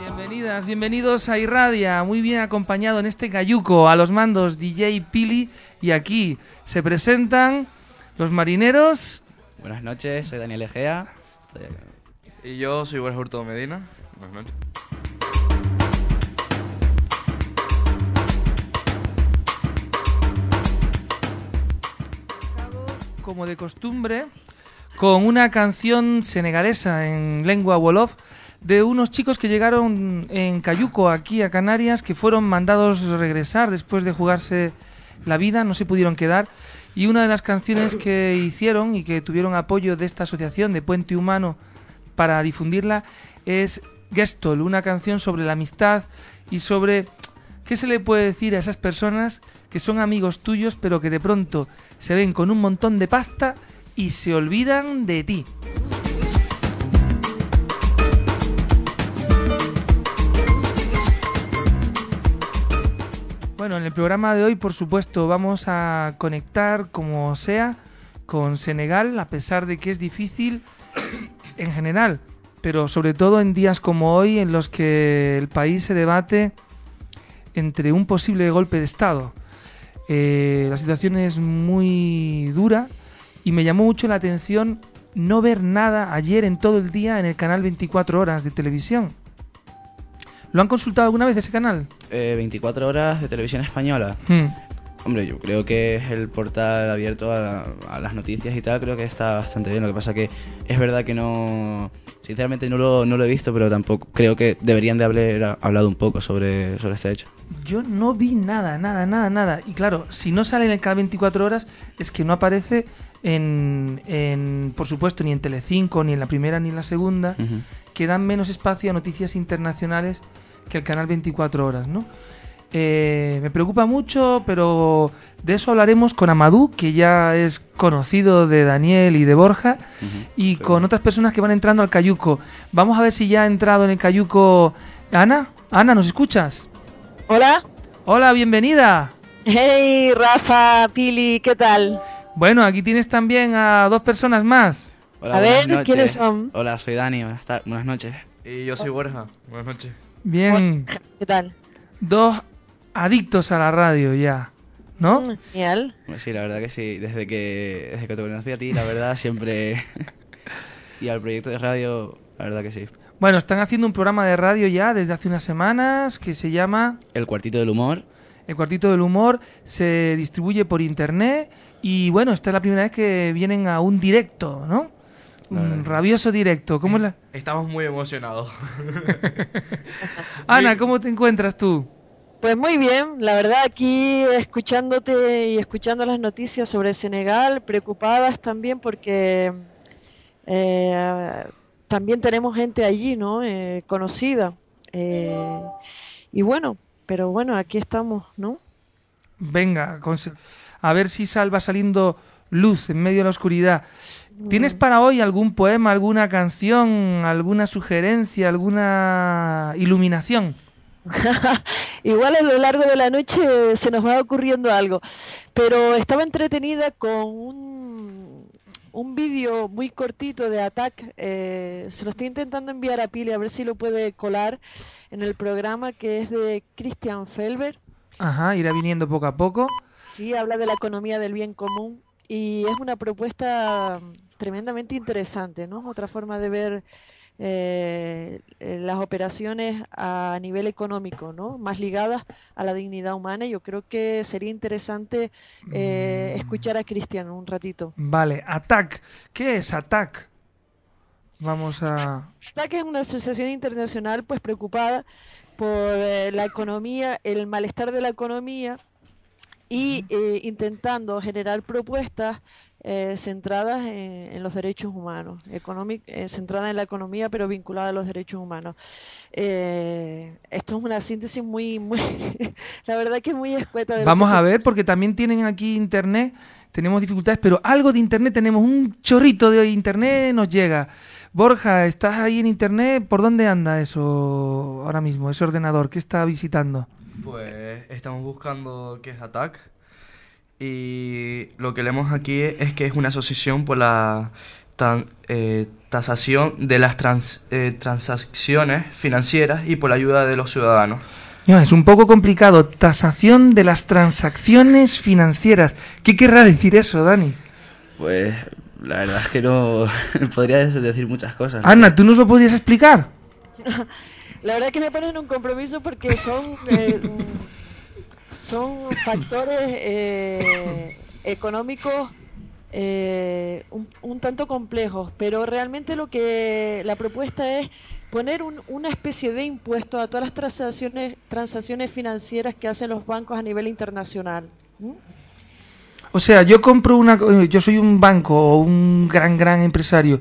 Bienvenidas, bienvenidos a Irradia, muy bien acompañado en este cayuco a los mandos DJ Pili y aquí se presentan los marineros. Buenas noches, soy Daniel Egea. Y yo soy Borja Hurtado Medina. Buenas noches. Como de costumbre, con una canción senegalesa en lengua wolof de unos chicos que llegaron en Cayuco aquí a Canarias, que fueron mandados regresar después de jugarse la vida, no se pudieron quedar. Y una de las canciones que hicieron y que tuvieron apoyo de esta asociación de Puente Humano para difundirla es Gestol, una canción sobre la amistad y sobre qué se le puede decir a esas personas que son amigos tuyos pero que de pronto se ven con un montón de pasta y se olvidan de ti. Bueno, en el programa de hoy, por supuesto, vamos a conectar como sea con Senegal, a pesar de que es difícil en general, pero sobre todo en días como hoy en los que el país se debate entre un posible golpe de Estado. Eh, la situación es muy dura y me llamó mucho la atención no ver nada ayer en todo el día en el canal 24 horas de televisión. ¿Lo han consultado alguna vez ese canal? Eh, 24 horas de televisión española. Hmm. Hombre, yo creo que es el portal abierto a, a las noticias y tal, creo que está bastante bien. Lo que pasa que es verdad que no... Sinceramente no lo, no lo he visto, pero tampoco creo que deberían de haber hablado un poco sobre, sobre este hecho. Yo no vi nada, nada, nada, nada. Y claro, si no sale en el canal 24 horas, es que no aparece en, en por supuesto, ni en Telecinco, ni en la primera, ni en la segunda, que dan menos espacio a noticias internacionales que el canal 24 horas, ¿no? Eh, me preocupa mucho, pero de eso hablaremos con Amadou, que ya es conocido de Daniel y de Borja, y Sí, con otras personas que van entrando al Cayuco. Vamos a ver si ya ha entrado en el Cayuco Ana. Ana, ¿nos escuchas? Hola. Hola, bienvenida. Hey, Rafa, Pili, ¿qué tal? Bueno, aquí tienes también a dos personas más. Hola, A ver, noches. ¿quiénes son? Hola, soy Dani, buenas, buenas noches. Y yo soy Borja. Buenas noches. Bien, ¿Qué tal? dos adictos a la radio ya, ¿no? Mm, Genial. Sí, la verdad que sí, desde que, desde que te conocí a ti, la verdad, siempre... y al proyecto de radio, la verdad que sí. Bueno, están haciendo un programa de radio ya desde hace unas semanas que se llama El cuartito del humor. El Cuartito del Humor. Se distribuye por internet y bueno, esta es la primera vez que vienen a un directo, ¿no? Un rabioso directo. ¿Cómo es la... Estamos muy emocionados. Ana, ¿cómo te encuentras tú? Pues muy bien, la verdad aquí escuchándote y escuchando las noticias sobre Senegal, preocupadas también porque eh, también tenemos gente allí, ¿no? Eh, conocida. Eh, y bueno, pero bueno, aquí estamos, ¿no? Venga, a ver si salva saliendo luz en medio de la oscuridad. ¿Tienes para hoy algún poema, alguna canción, alguna sugerencia, alguna iluminación? Igual a lo largo de la noche se nos va ocurriendo algo, pero estaba entretenida con un, un vídeo muy cortito de Attack, eh, se lo estoy intentando enviar a Pili a ver si lo puede colar en el programa que es de Christian Felber, Ajá, irá viniendo poco a poco. sí, habla de la economía del bien común y es una propuesta tremendamente interesante, ¿no? Otra forma de ver eh, eh, las operaciones a nivel económico, ¿no? Más ligadas a la dignidad humana. Yo creo que sería interesante eh, escuchar a Cristian un ratito. Vale, ATAC. ¿Qué es ATAC? Vamos a... que es una asociación internacional pues preocupada por eh, la economía, el malestar de la economía y eh, intentando generar propuestas eh, centradas en, en los derechos humanos, económic- eh, centradas en la economía pero vinculadas a los derechos humanos. Eh, esto es una síntesis muy, muy, la verdad que muy escueta. de Vamos a ver, porque también tienen aquí internet, tenemos dificultades, pero algo de internet tenemos, un chorrito de internet nos llega. Borja, ¿estás ahí en internet? ¿Por dónde anda eso ahora mismo, ese ordenador? ¿Qué está visitando? Pues estamos buscando qué es ATAC. Y lo que leemos aquí es que es una asociación por la tan- eh, tasación de las trans- eh, transacciones financieras y por la ayuda de los ciudadanos. Es un poco complicado. Tasación de las transacciones financieras. ¿Qué querrá decir eso, Dani? Pues la verdad es que no podría decir muchas cosas. ¿no? Ana, ¿tú nos lo podrías explicar? La verdad que me ponen un compromiso porque son eh, son factores eh, económicos eh, un, tanto complejos, pero realmente lo que la propuesta es poner un- una especie de impuesto a todas las transacciones transacciones financieras que hacen los bancos a nivel internacional. O sea, yo compro una... Yo soy un banco o un gran, gran empresario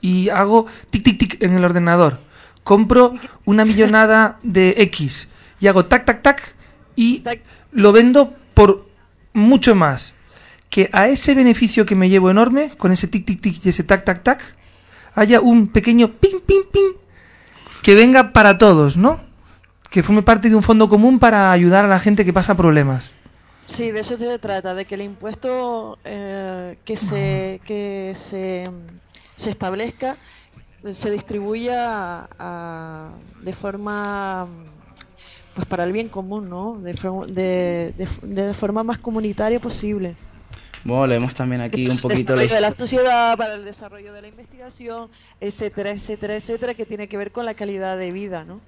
y hago tic, tic, tic en el ordenador. Compro una millonada de X y hago tac, tac, tac y lo vendo por mucho más. Que a ese beneficio que me llevo enorme, con ese tic, tic, tic y ese tac, tac, tac, haya un pequeño ping, ping, ping que venga para todos, ¿no? Que forme parte de un fondo común para ayudar a la gente que pasa problemas. Sí, de eso se trata, de que el impuesto eh, que se que se, se establezca se distribuya a- de forma pues para el bien común, ¿no? De, de, de- de forma más comunitaria posible. Bueno, leemos también aquí un poquito la desarrollo de la sociedad, para el desarrollo de la investigación, etcétera, etcétera, etcétera, que tiene que ver con la calidad de vida, ¿no?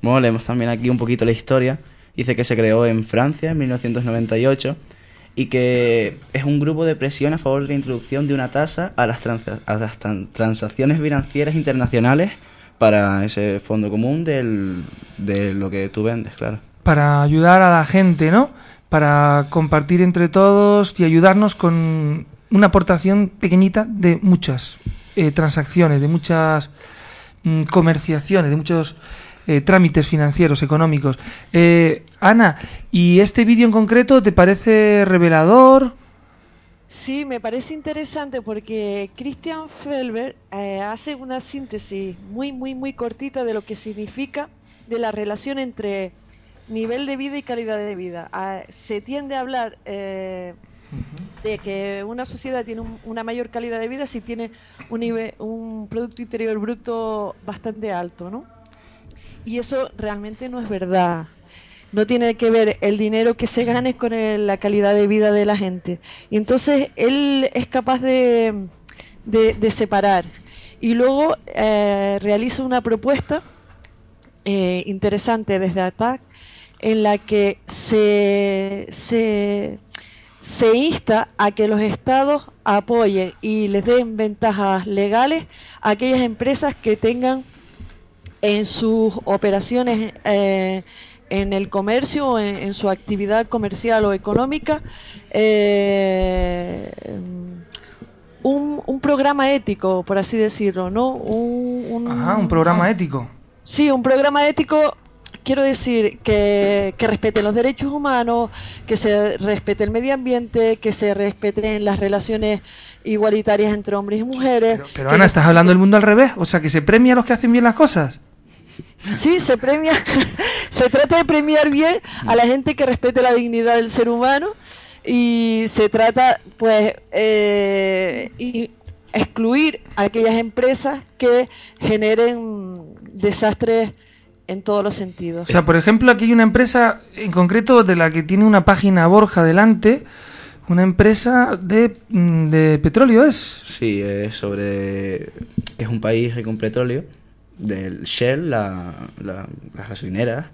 Bueno, leemos también aquí un poquito la historia. Dice que se creó en Francia en 1998 y que es un grupo de presión a favor de la introducción de una tasa a las, transa- a las tran- transacciones financieras internacionales para ese fondo común de lo que tú vendes, claro. para ayudar a la gente, ¿no? Para compartir entre todos y ayudarnos con una aportación pequeñita de muchas eh, transacciones, de muchas mm, comerciaciones, de muchos eh, trámites financieros, económicos. Eh, Ana, ¿y este vídeo en concreto te parece revelador? Sí, me parece interesante porque Christian Felber eh, hace una síntesis muy, muy, muy cortita de lo que significa de la relación entre nivel de vida y calidad de vida. Ah, se tiende a hablar eh, de que una sociedad tiene un- una mayor calidad de vida si tiene un, nive- un Producto Interior Bruto bastante alto, ¿no? Y eso realmente no es verdad. No tiene que ver el dinero que se gane con la calidad de vida de la gente. Y entonces él es capaz de, de- separar. Y luego eh, realiza una propuesta eh, interesante desde ATAC en la que se, se, se insta a que los estados apoyen y les den ventajas legales a aquellas empresas que tengan en sus operaciones eh, en el comercio en, en su actividad comercial o económica eh, un, un programa ético, por así decirlo, ¿no? Un, un- Ajá, un programa ético. Sí, un programa ético, quiero decir, que, que respete los derechos humanos, que se respete el medio ambiente, que se respeten las relaciones igualitarias entre hombres y mujeres. Pero, pero Ana, ¿estás hablando del mundo al revés? O sea, que se premia a los que hacen bien las cosas. Sí, se premia, se trata de premiar bien a la gente que respete la dignidad del ser humano y se trata, pues, eh, y excluir a aquellas empresas que generen desastres en todos los sentidos. O sea, por ejemplo, aquí hay una empresa en concreto de la que tiene una página Borja delante, una empresa de, mm, de petróleo, ¿es? Sí, es sobre que es un país rico en petróleo, del Shell, la, la, las gasolineras,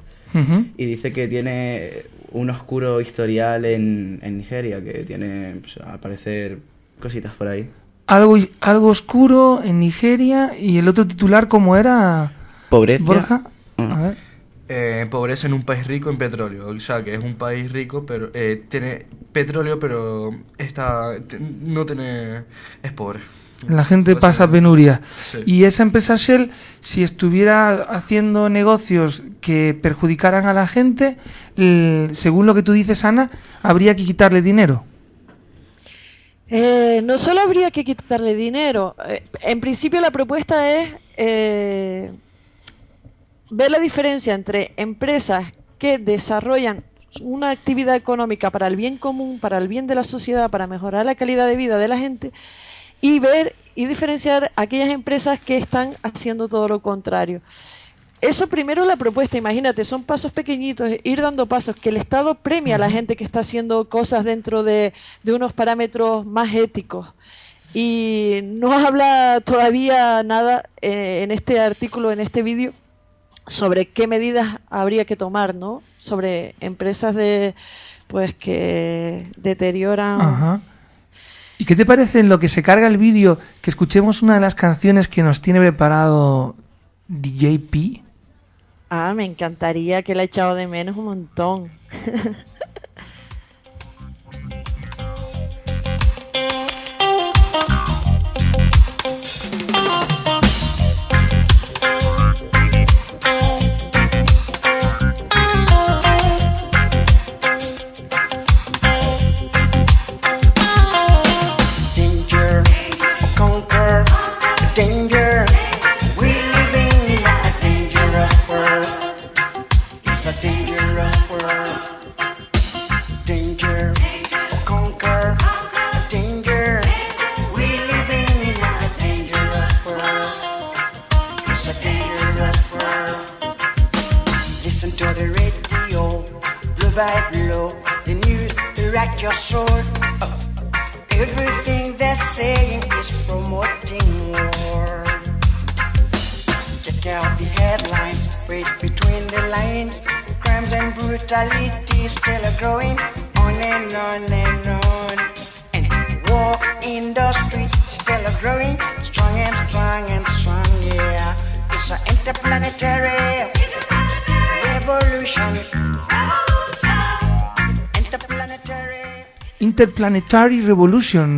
y dice que tiene un oscuro historial en, en Nigeria, que tiene, pues, al parecer, cositas por ahí. Algo, algo oscuro en Nigeria y el otro titular, ¿cómo era? Pobreza. Borja. Mm. A ver. Eh, pobreza en un país rico en petróleo. O sea, que es un país rico, pero eh, tiene petróleo, pero está, no tiene... es pobre. La gente pasa penuria. Sí. Y esa empresa Shell, si estuviera haciendo negocios que perjudicaran a la gente, según lo que tú dices, Ana, habría que quitarle dinero. Eh, no solo habría que quitarle dinero, eh, en principio la propuesta es eh, ver la diferencia entre empresas que desarrollan una actividad económica para el bien común, para el bien de la sociedad, para mejorar la calidad de vida de la gente, y ver y diferenciar aquellas empresas que están haciendo todo lo contrario. Eso primero la propuesta, imagínate, son pasos pequeñitos, ir dando pasos, que el Estado premia a la gente que está haciendo cosas dentro de, unos parámetros más éticos. Y no habla todavía nada eh, en este artículo, en este vídeo, sobre qué medidas habría que tomar, ¿no? Sobre empresas de pues que deterioran. Ajá. ¿Y qué te parece en lo que se carga el vídeo que escuchemos una de las canciones que nos tiene preparado DJP? Ah, me encantaría que la he echado de menos un montón. that your sword, everything they're saying is promoting war. Check out the headlines, read between the lines. Crimes and brutalities still are growing on and on and on. And war industry still are growing strong and strong and strong. Yeah, it's an interplanetary, interplanetary. revolution. revolution.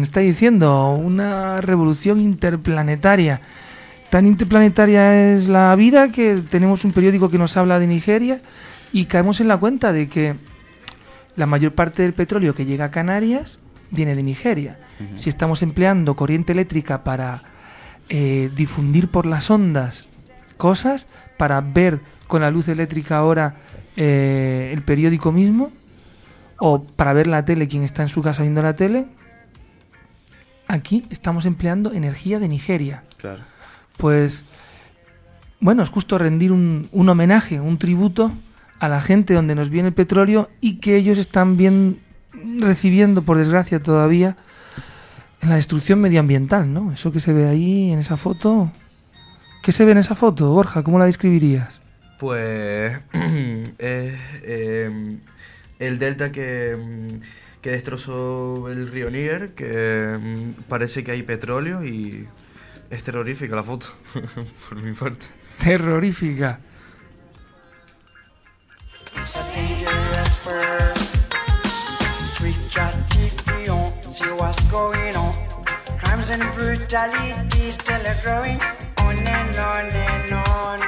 Está diciendo, una revolución interplanetaria. Tan interplanetaria es la vida que tenemos un periódico que nos habla de Nigeria y caemos en la cuenta de que la mayor parte del petróleo que llega a Canarias viene de Nigeria. Si estamos empleando corriente eléctrica para eh, difundir por las ondas cosas, para ver con la luz eléctrica ahora eh, el periódico mismo, o para ver la tele, quien está en su casa viendo la tele, aquí estamos empleando energía de Nigeria. Claro. Pues, bueno, es justo rendir un, un, homenaje, un tributo a la gente donde nos viene el petróleo y que ellos están bien recibiendo, por desgracia todavía, la destrucción medioambiental, ¿no? Eso que se ve ahí en esa foto. ¿Qué se ve en esa foto, Borja? ¿Cómo la describirías? Pues eh, el delta que, mm, que destrozó el río Níger, que mm, parece que hay petróleo y es terrorífica la foto, por mi parte. Terrorífica. See what's going on. Crimes and brutalities still growing on and on and on.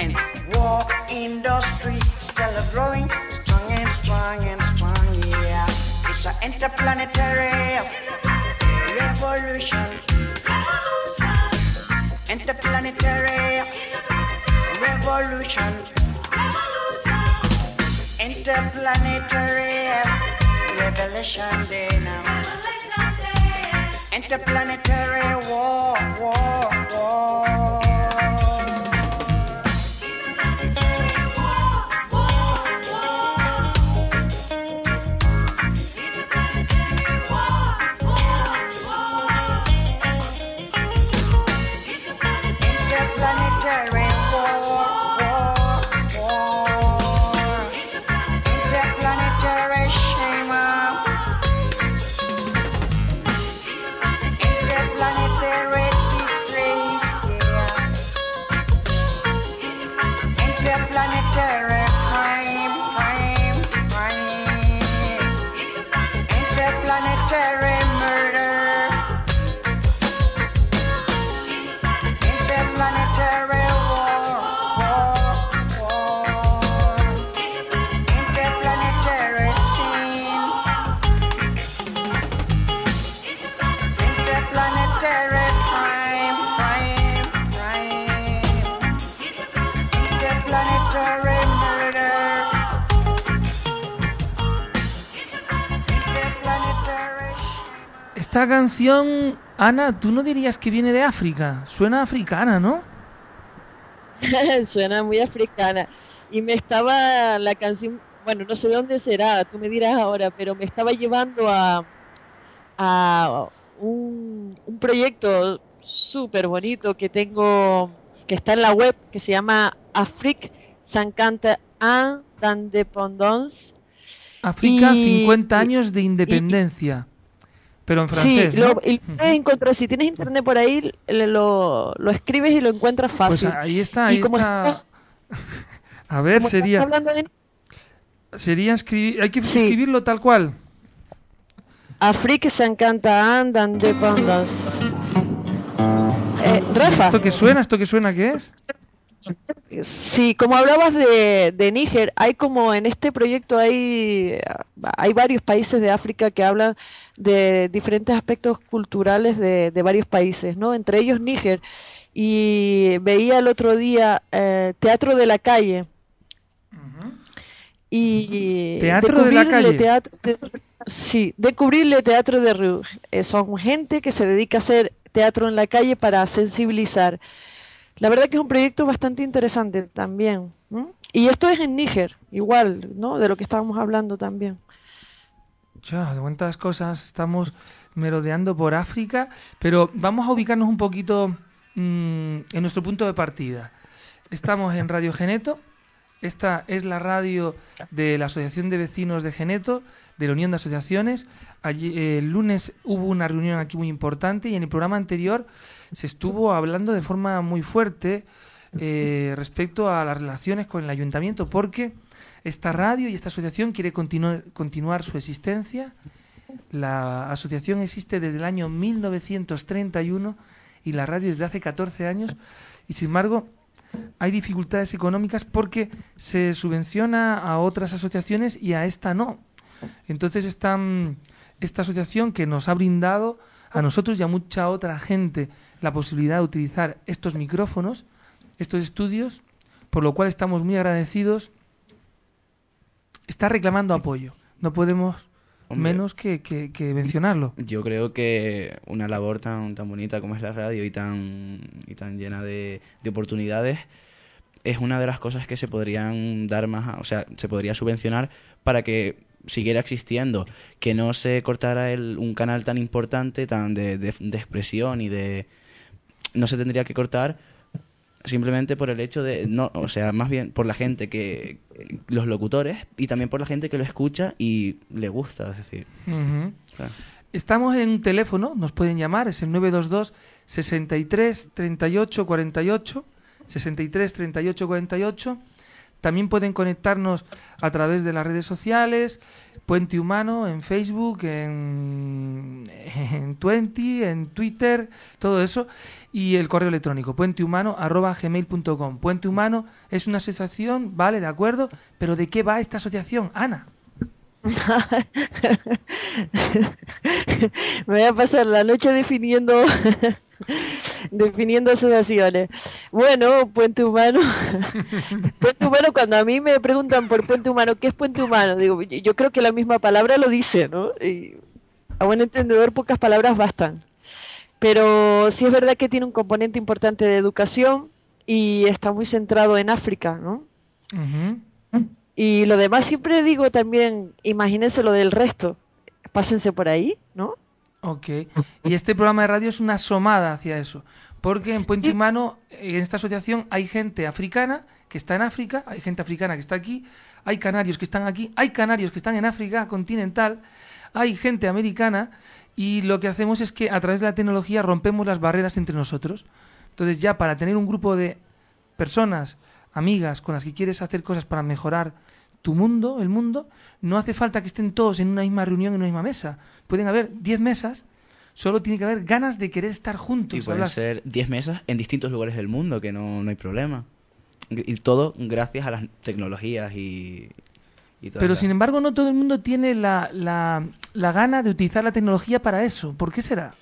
And war industry still growing strong and strong, yeah. It's an interplanetary revolution. Interplanetary revolution. Interplanetary revelation day now. Interplanetary war, war. Esta canción, Ana, tú no dirías que viene de África. Suena africana, ¿no? Suena muy africana. Y me estaba la canción, bueno, no sé dónde será, tú me dirás ahora, pero me estaba llevando a, a un, un proyecto súper bonito que tengo, que está en la web, que se llama Afrique 50 ans d'indépendance. África, Y- 50 años de independencia. Pero en francés, sí, ¿no? lo, y lo puedes encontrar, si tienes internet por ahí, lo, lo escribes y lo encuentras Pues fácil. ahí está, ahí está. estás- A ver, sería, de sería escribir, hay que Sí. escribirlo tal cual. Afrique 50 ans d'indépendance. Eh, Rafa, ¿Esto que suena? ¿Esto que suena qué es? Sí, como hablabas de, de Níger, hay como en este proyecto hay, hay varios países de África que hablan de diferentes aspectos culturales de, de varios países, ¿no? Entre ellos Níger. Y veía el otro día eh, Teatro de la Calle. Y Teatro de la Calle. teatro de- sí, descubrirle teatro de rue. Eh, son gente que se dedica a hacer teatro en la calle para sensibilizar. La verdad que es un proyecto bastante interesante también. Y esto es en Níger, igual, ¿no? De lo que estábamos hablando también. Ya, de cuántas cosas estamos merodeando por África, pero vamos a ubicarnos un poquito mm, en nuestro punto de partida. Estamos en Radio Geneto. Esta es la radio de la Asociación de Vecinos de Geneto, de la Unión de Asociaciones. Allí, eh, el lunes hubo una reunión aquí muy importante y en el programa anterior se estuvo hablando de forma muy fuerte eh, respecto a las relaciones con el ayuntamiento, porque esta radio y esta asociación quiere continuar, continuar su existencia. La asociación existe desde el año 1931 y la radio desde hace 14 años y sin embargo hay dificultades económicas porque se subvenciona a otras asociaciones y a esta no. Entonces esta, mm, esta asociación que nos ha brindado a nosotros y a mucha otra gente la posibilidad de utilizar estos micrófonos, estos estudios, por lo cual estamos muy agradecidos, está reclamando apoyo. No podemos Hombre. menos que, que- que mencionarlo. Yo creo que una labor tan, tan bonita como es la radio y tan, y tan llena de, de oportunidades es una de las cosas que se podrían dar más, o sea, se podría subvencionar para que siguiera existiendo, que no se cortara el, un canal tan importante, tan de, de, de expresión y de... No se tendría que cortar simplemente por el hecho de, no, o sea, más bien por la gente que, los locutores y también por la gente que lo escucha y le gusta, es decir, Ujú. o sea, Estamos en un teléfono, nos pueden llamar, es el 922 63 38 48 63 38 48. También pueden conectarnos a través de las redes sociales, Puente Humano, en Facebook, en, en Twenty, en Twitter, todo eso, y el correo electrónico, puentehumano.gmail.com. Puente Humano es una asociación, vale, de acuerdo, pero ¿de qué va esta asociación, Ana? Me voy a pasar la noche definiendo definiendo asociaciones. Bueno, Puente Humano. Puente Humano, cuando a mí me preguntan por Puente Humano, ¿qué es Puente Humano? Digo, yo- creo que la misma palabra lo dice, ¿no? Y a buen entendedor pocas palabras bastan. Pero sí es verdad que tiene un componente importante de educación y está muy centrado en África, ¿no? Y lo demás siempre digo también, imagínense lo del resto. Pásense por ahí, ¿no? Ok. Y este programa de radio es una asomada hacia eso. Porque en Puente. Humano, en esta asociación, hay gente africana que está en África, hay gente africana que está aquí, hay canarios que están aquí, hay canarios que están en África continental, hay gente americana y lo que hacemos es que a través de la tecnología rompemos las barreras entre nosotros. Entonces ya para tener un grupo de personas, amigas, con las que quieres hacer cosas para mejorar tu mundo, el mundo, no hace falta que estén todos en una misma reunión, en una misma mesa. Pueden haber 10 mesas, solo tiene que haber ganas de querer estar juntos. Y pueden ser 10 mesas en distintos lugares del mundo, que no, no hay problema. Y todo gracias a las tecnologías y, y Pero las- sin embargo no todo el mundo tiene la, la, la gana de utilizar la tecnología para eso. ¿Por qué será?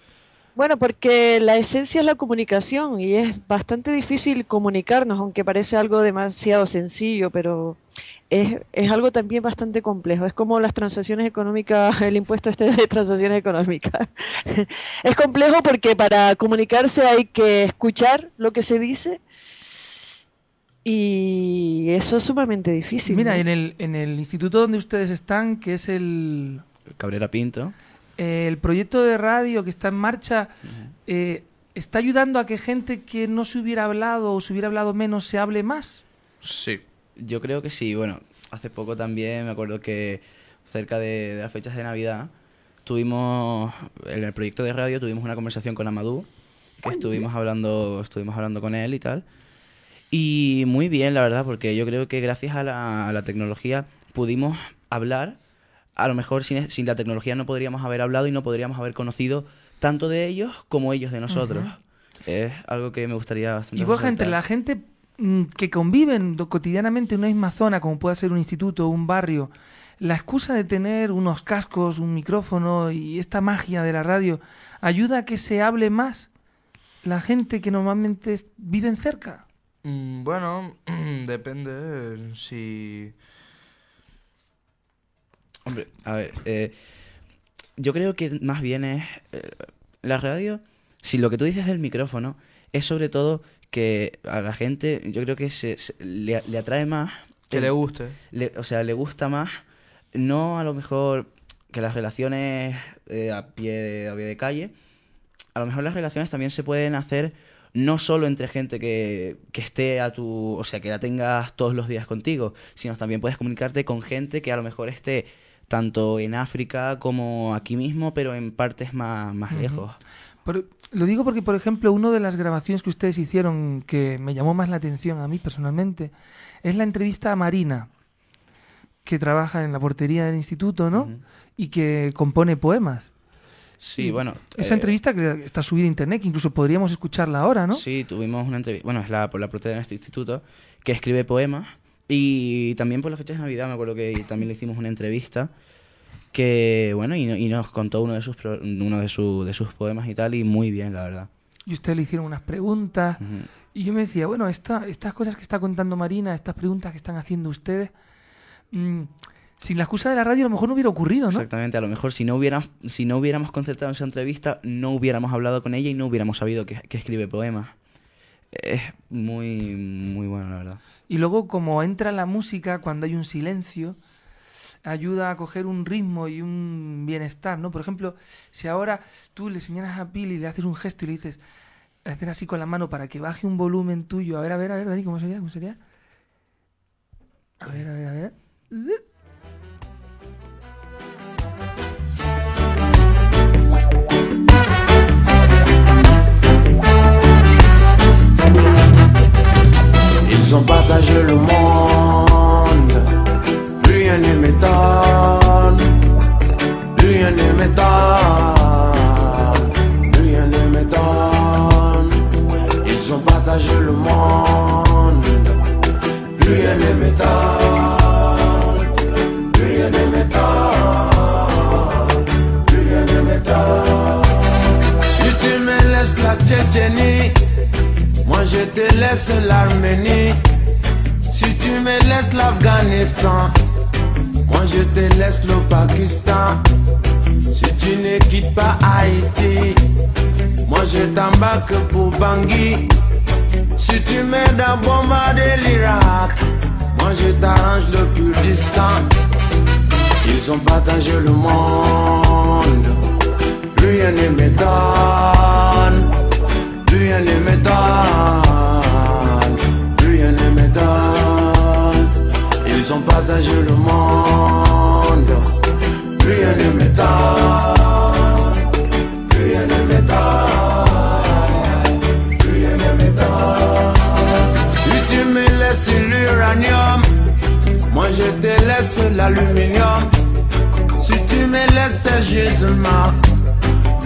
Bueno, porque la esencia es la comunicación y es bastante difícil comunicarnos, aunque parece algo demasiado sencillo, pero es, es algo también bastante complejo. Es como las transacciones económicas, el impuesto este de transacciones económicas. es complejo porque para comunicarse hay que escuchar lo que se dice y eso es sumamente difícil. Mira, ¿no? en el, en el instituto donde ustedes están, que es el, Cabrera Pinto. Eh, el proyecto de radio que está en marcha, eh, ¿está ayudando a que gente que no se hubiera hablado o se hubiera hablado menos se hable más? Sí. Yo creo que sí. Bueno, hace poco también me acuerdo que cerca de, de las fechas de Navidad tuvimos en el proyecto de radio tuvimos una conversación con Amadou que estuvimos hablando estuvimos hablando con él y tal y muy bien la verdad porque yo creo que gracias a la, a la tecnología pudimos hablar a lo mejor sin, sin la tecnología no podríamos haber hablado y no podríamos haber conocido tanto de ellos como ellos de nosotros. Es algo que me gustaría bastante Y Borja, entre la gente mm, que conviven cotidianamente en una misma zona, como puede ser un instituto o un barrio, la excusa de tener unos cascos, un micrófono y esta magia de la radio ayuda a que se hable más la gente que normalmente viven cerca. Mm, Bueno, depende si... Hombre, a ver, eh, yo creo que más bien es eh, la radio, si lo que tú dices del micrófono, es sobre todo que a la gente, yo creo que se, se- le, le atrae más, Que el- le guste. le- o sea, le gusta más, no a lo mejor que las relaciones eh, a, pie de, a pie de calle, a lo mejor las relaciones también se pueden hacer no solo entre gente que, que esté a tu, o sea, que la tengas todos los días contigo, sino también puedes comunicarte con gente que a lo mejor esté tanto en África como aquí mismo, pero en partes más, más lejos. Por- lo digo porque, por ejemplo, una de las grabaciones que ustedes hicieron que me llamó más la atención a mí personalmente es la entrevista a Marina, que trabaja en la portería del instituto, ¿no? Y que compone poemas. Sí, bueno. Esa eh, entrevista que está subida a internet, que incluso podríamos escucharla ahora, ¿no? Sí, tuvimos una entrevista, bueno, es la, por la propiedad de nuestro instituto, que escribe poemas. Y también por las fechas de Navidad, me acuerdo que también le hicimos una entrevista que, bueno, y, y nos contó uno de sus uno de, su- de sus poemas y tal, y muy bien, la verdad. Y ustedes le hicieron unas preguntas. Y yo me decía, bueno, esta, estas cosas que está contando Marina, estas preguntas que están haciendo ustedes, mm, sin la excusa de la radio a lo mejor no hubiera ocurrido, ¿no? Exactamente, a lo mejor si no hubiéramos, si no hubiéramos concertado esa entrevista, no hubiéramos hablado con ella y no hubiéramos sabido que, que escribe poemas. Es muy, muy bueno, la verdad. Y luego, como entra la música cuando hay un silencio, ayuda a coger un ritmo y un bienestar, ¿no? Por ejemplo, si ahora tú le señalas a Pili y le haces un gesto y le dices, le haces así con la mano para que baje un volumen tuyo, a ver, a ver, a ver, Dani, ¿cómo sería? ¿Cómo sería? A ver, a ver, a ver. Ils ont partagé le monde, rien ne m'étonne, rien ne m'étonne, rien ne m'étonne. Ils ont partagé le monde, rien ne m'étonne, rien ne m'étonne, rien ne m'étonne. Tu me laisses la Tchétchénie, je te laisse l'Arménie. Si tu me laisses l'Afghanistan, moi je te laisse le Pakistan. Si tu ne quittes pas Haïti, moi je t'embarque pour Bangui. Si tu m'aides à bombarder l'Irak, moi je t'arrange le Kurdistan. Ils ont partagé le monde, rien ne m'étonne. Rien ne m'étonne, rien ne m'étonne. Ils ont partagé le monde. M'étonne, rien ne m'étonne, rien ne m'étonne. Si tu me laisses l'uranium, moi je te laisse l'aluminium. Si tu me laisses tes gisements,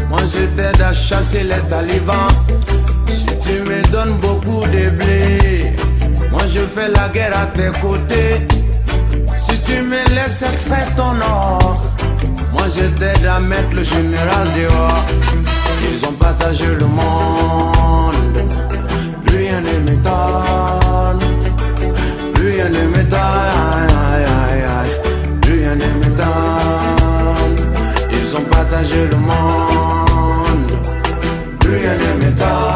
moi je t'aide à chasser les talibans. Fais la guerre à tes côtés. Si tu me laisses extraire ton or, moi je t'aide à mettre le général dehors. Ils ont partagé le monde, plus rien ne m'étonne, plus rien ne m'étonne, plus rien ne m'étonne. Ils ont partagé le monde, plus rien ne m'étonne,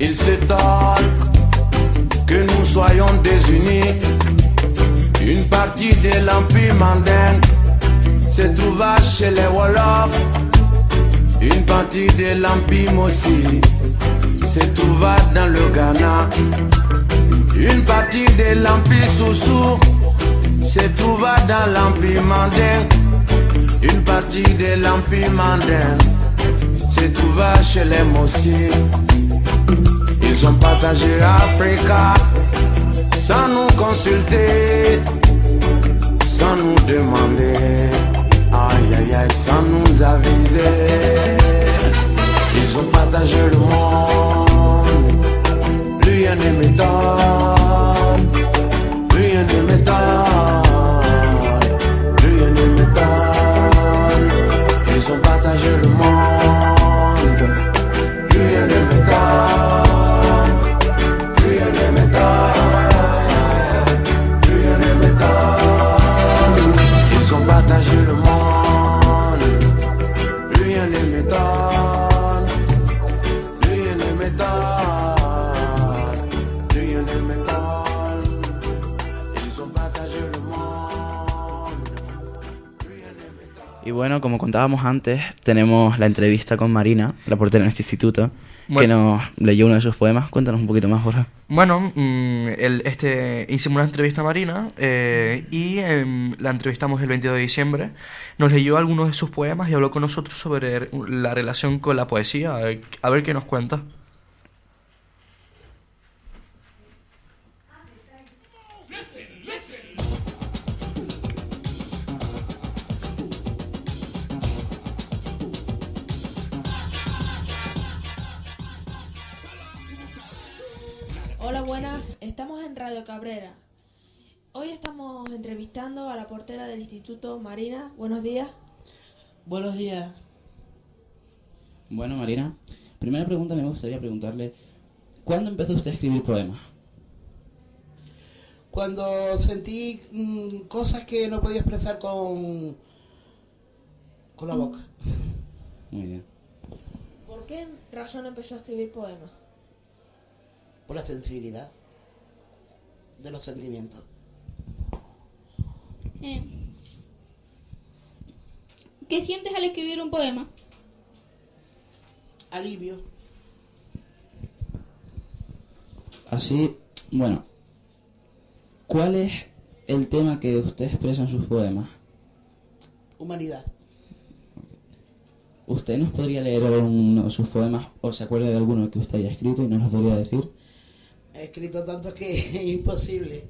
Ils s'étonnent que nous soyons désunis. Une partie de l'Empire mandingue se trouva chez les Wolofs. Une partie de l'Empire Mossi se trouva dans le Ghana. Une partie de l'Empire Soussou se trouva dans l'Empire mandingue. Une partie de l'Empire mandingue chez les. Ils ont partagé Africa sans nous consulter, sans nous demander, aïe aïe aïe, sans nous aviser. Ils ont partagé le monde, rien ne m'étonne, rien ne m'étonne, rien ne m'étonne. Ils ont partagé le monde, bueno, como contábamos antes, tenemos la entrevista con Marina, la portera en este instituto, que Bueno. nos leyó uno de sus poemas. Cuéntanos un poquito más, Borja. Bueno, mm, el, este, hicimos una entrevista a Marina eh, y em, la entrevistamos el 22 de diciembre. Nos leyó algunos de sus poemas y habló con nosotros sobre la relación con la poesía. A ver, a ver qué nos cuenta. Buenas. Estamos en Radio Cabrera. Hoy estamos entrevistando a la portera del Instituto Marina. Buenos días. Buenos días. Bueno, Marina, primera pregunta me gustaría preguntarle, ¿cuándo empezó usted a escribir poemas? Cuando sentí mm, cosas que no podía expresar con, con la boca. Muy bien. ¿Por qué razón empezó a escribir poemas? Por la sensibilidad de los sentimientos. Eh, ¿Qué sientes al escribir un poema? Alivio. Así, bueno, ¿cuál es el tema que usted expresa en sus poemas? Humanidad. ¿Usted nos podría leer uno de sus poemas o se acuerda de alguno que usted haya escrito y nos lo podría decir? He escrito tanto que es imposible.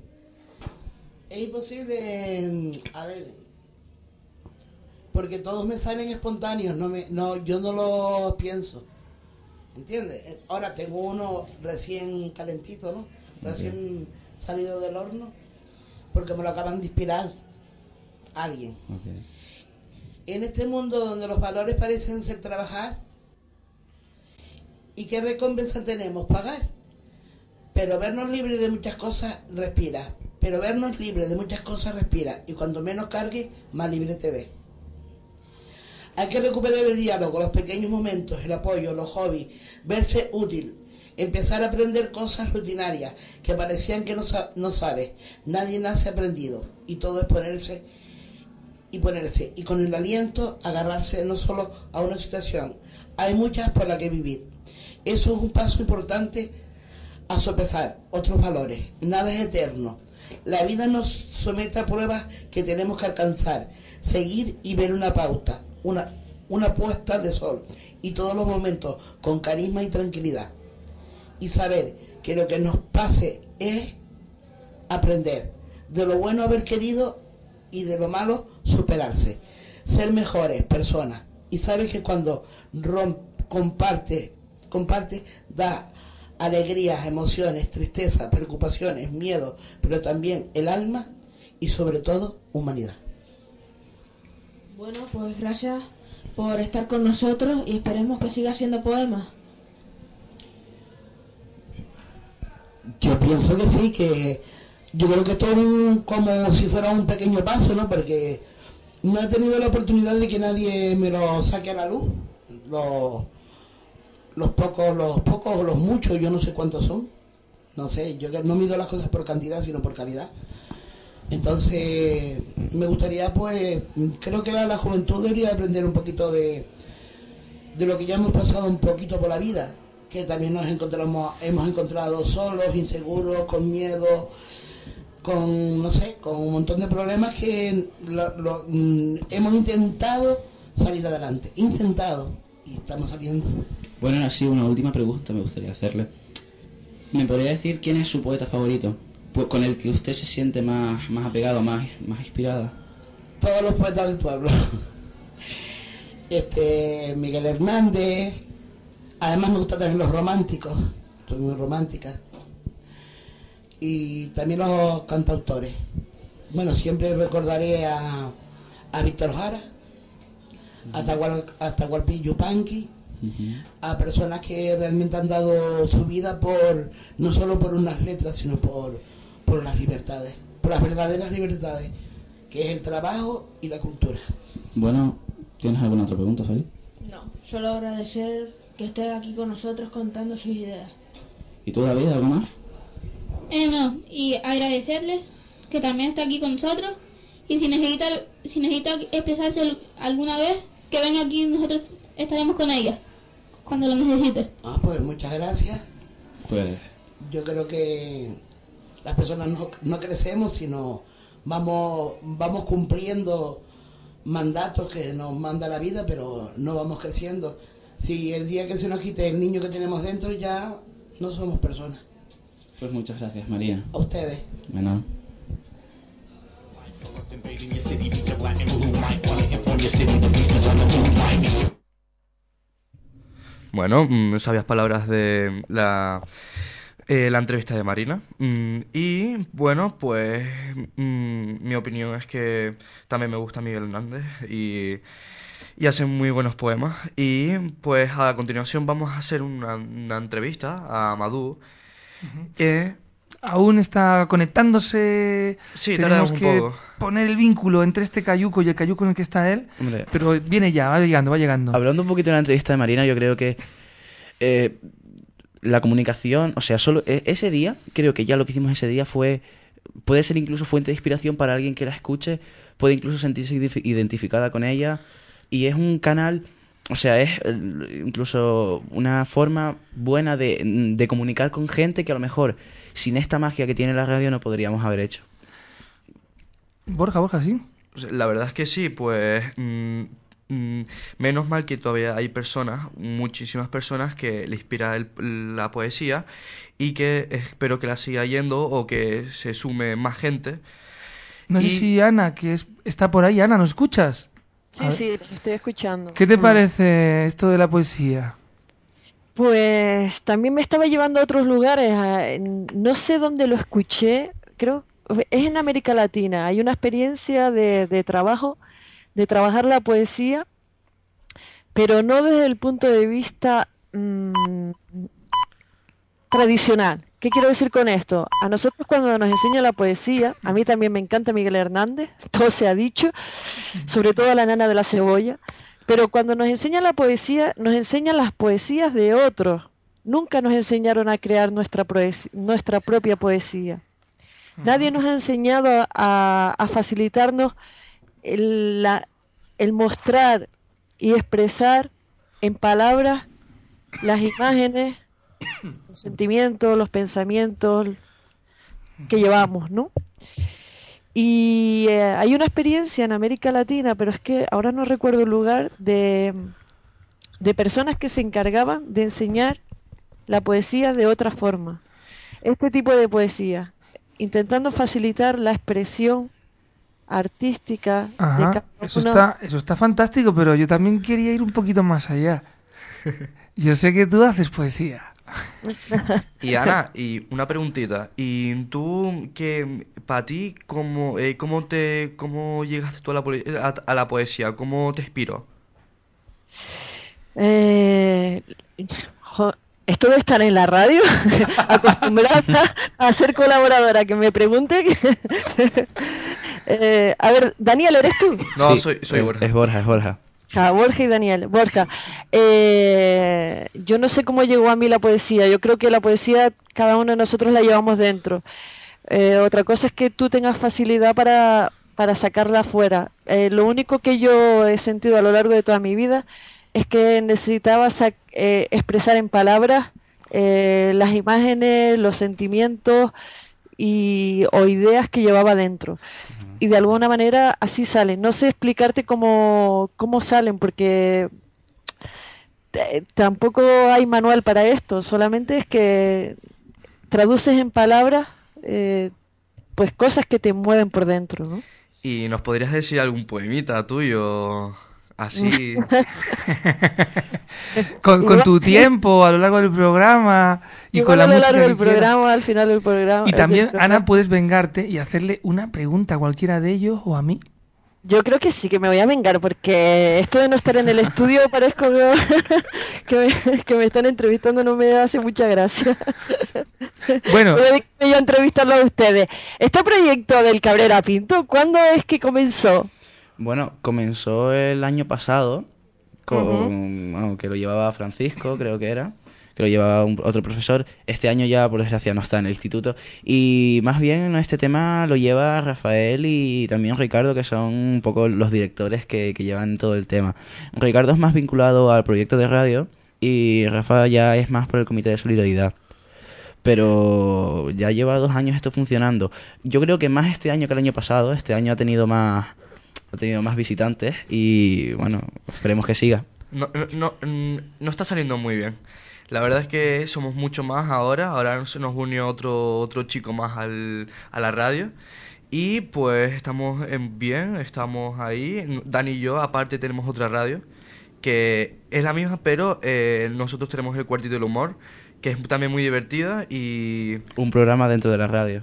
Es imposible, mm, a ver, porque todos me salen espontáneos, no me, no, yo no los pienso. ¿Entiendes? Eh, Ahora tengo uno recién calentito, ¿no? Recién salido del horno, porque me lo acaban de inspirar alguien. En este mundo donde los valores parecen ser trabajar, ¿y qué recompensa tenemos? Pagar. Pero vernos libres de muchas cosas, respira. Pero vernos libres de muchas cosas, respira. Y cuando menos cargue, más libre te ves. Hay que recuperar el diálogo, los pequeños momentos, el apoyo, los hobbies, verse útil, empezar a aprender cosas rutinarias que parecían que no, no sabes. Nadie nace aprendido y todo es ponerse y ponerse y con el aliento agarrarse no solo a una situación, hay muchas por las que vivir. Eso es un paso importante a sopesar otros valores. Nada es eterno. La vida nos somete a pruebas que tenemos que alcanzar, seguir y ver una pauta, una, una puesta de sol y todos los momentos con carisma y tranquilidad. Y saber que lo que nos pase es aprender de lo bueno haber querido y de lo malo superarse, ser mejores personas. Y sabes que cuando romp, comparte, comparte, da alegrías, emociones, tristeza, preocupaciones, miedo, pero también el alma y sobre todo humanidad. Bueno, pues gracias por estar con nosotros y esperemos que siga siendo poema. Yo pienso que sí, que yo creo que esto es un- como si fuera un pequeño paso, ¿no? Porque no he tenido la oportunidad de que nadie me lo saque a la luz. Los, los pocos, los pocos o los muchos, yo no sé cuántos son. No sé, yo no mido las cosas por cantidad, sino por calidad. Entonces, me gustaría, pues, creo que la, la juventud debería aprender un poquito de, de lo que ya hemos pasado un poquito por la vida, que también nos encontramos, hemos encontrado solos, inseguros, con miedo, con, no sé, con un montón de problemas que mm, hemos intentado salir adelante, intentado, y estamos saliendo. Bueno, ahora sí, una última pregunta me gustaría hacerle. ¿Me podría decir quién es su poeta favorito? Pues con el que usted se siente más, más apegado, más, más inspirada. todos los poetas del pueblo. Este, Miguel Hernández. Además me gustan también los románticos. Soy muy romántica. Y también los cantautores. Bueno, siempre recordaré a, a Víctor Jara, a Atahual- a Atahualpi Yupanqui, a personas que realmente han dado su vida por no solo por unas letras, sino por, por las libertades, por las verdaderas libertades, que es el trabajo y la cultura. Bueno, ¿tienes alguna otra pregunta, Feli? No, solo agradecer que esté aquí con nosotros contando sus ideas. ¿Y tú, David, algo más? Eh, no, y agradecerle que también está aquí con nosotros. Y si necesita, si necesita expresarse al- alguna vez, que venga aquí, nosotros estaremos con ella. Cuando lo necesite. Ah, pues muchas gracias. Pues Yo creo que las personas no, no crecemos, sino vamos, vamos cumpliendo mandatos que nos manda la vida, pero no vamos creciendo. Si el día que se nos quite el niño que tenemos dentro, ya no somos personas. Pues muchas gracias, Marina. A ustedes. Bueno. Bueno, mm, sabias palabras de la, eh, la entrevista de Marina. Mm, y bueno, pues mm, mi opinión es que también me gusta Miguel Hernández y, y hace muy buenos poemas. Y pues a continuación vamos a hacer una, una entrevista a Madú. que Aún está conectándose. Sí, Tenemos tardamos un que poco. poner el vínculo entre este cayuco y el cayuco en el que está él. Hombre, Pero viene ya, va llegando, va llegando. Hablando un poquito de la entrevista de Marina, yo creo que eh, la comunicación, o sea, solo e- ese día, creo que ya lo que hicimos ese día fue, puede ser incluso fuente de inspiración para alguien que la escuche, puede incluso sentirse identificada con ella, y es un canal, o sea, es incluso una forma buena de, de comunicar con gente que a lo mejor sin esta magia que tiene la radio no podríamos haber hecho. Borja, Borja, sí. La verdad es que sí, pues mm, mm, menos mal que todavía hay personas, muchísimas personas que le inspira el- la poesía y que espero que la siga yendo o que se sume más gente. No sé si Ana, que es, está por ahí, Ana, ¿nos escuchas? Sí, sí, estoy escuchando. ¿Qué te Mm. parece esto de la poesía? Pues también me estaba llevando a otros lugares. no sé dónde lo escuché, creo. Es en América Latina. Hay una experiencia de, de trabajo, de trabajar la poesía, pero no desde el punto de vista mm, tradicional. ¿Qué quiero decir con esto? A nosotros cuando nos enseña la poesía, a mí también me encanta Miguel Hernández, todo se ha dicho, sobre todo la nana de la cebolla, pero cuando nos enseña la poesía, nos enseñan las poesías de otros. Nunca nos enseñaron a crear nuestra, nuestra propia poesía. Nadie nos ha enseñado a, a facilitarnos el, la- el mostrar y expresar en palabras las imágenes, los sentimientos, los pensamientos que llevamos, ¿no? Y eh, hay una experiencia en América Latina, pero es que ahora no recuerdo el lugar, de, de personas que se encargaban de enseñar la poesía de otra forma. este tipo de poesía, intentando facilitar la expresión artística de Ajá, cada eso uno. está, eso está fantástico, pero yo también quería ir un poquito más allá. Yo sé que tú haces poesía. Y Ana, y una preguntita. ¿Y tú, que para ti, cómo, eh, cómo te, cómo llegaste tú a la, a, a la poesía? ¿Cómo te inspiró? Eh, jo- esto de estar en la radio, acostumbrada a ser colaboradora, que me pregunte. Eh, a ver, Daniel, ¿eres tú? No, Sí, soy, soy es- Borja. Es Borja, es Borja. Borja y Daniel. Borja, eh, yo no sé cómo llegó a mí la poesía. Yo creo que la poesía cada uno de nosotros la llevamos dentro. Eh, otra cosa es que tú tengas facilidad para, para sacarla afuera. Eh, lo único que yo he sentido a lo largo de toda mi vida es que necesitaba expresar en palabras las imágenes, los sentimientos y, o ideas que llevaba dentro. Y de alguna manera así salen. No sé explicarte cómo, cómo salen porque tampoco hay manual para esto. Solamente es que traduces en palabras eh, pues cosas que te mueven por dentro, ¿no? ¿Y nos podrías decir algún poemita tuyo? Así. Con, con tu tiempo a lo largo del programa y con la a lo música largo del programa, al final del programa. Y también. Ana, puedes vengarte y hacerle una pregunta a cualquiera de ellos o a mí. Yo creo que sí, que me voy a vengar, porque esto de no estar en el estudio parezco que me, que me están entrevistando no me hace mucha gracia. Bueno, Voy a entrevistarlo a ustedes. Este proyecto del Cabrera Pinto, ¿cuándo es que comenzó? Bueno, comenzó el año pasado, con, bueno, que lo llevaba Francisco, creo que era, que lo llevaba un- otro profesor. Este año ya, por desgracia, no está en el instituto. Y más bien este tema lo lleva Rafael y también Ricardo, que son un poco los directores que, que llevan todo el tema. Ricardo es más vinculado al proyecto de radio y Rafa ya es más por el comité de solidaridad pero ya lleva dos años esto funcionando. Yo creo que más este año que el año pasado. Este año ha tenido más, ha tenido más visitantes y bueno, esperemos que siga. No, no, no, mm, no está saliendo muy bien. La verdad es que somos mucho más ahora. Ahora se nos unió otro, otro chico más al, a la radio. Y pues estamos en bien, estamos ahí. Dani y yo, aparte, tenemos otra radio que es la misma, pero eh, nosotros tenemos el Cuartito del Humor, que es también muy divertida y Un programa dentro de la radio.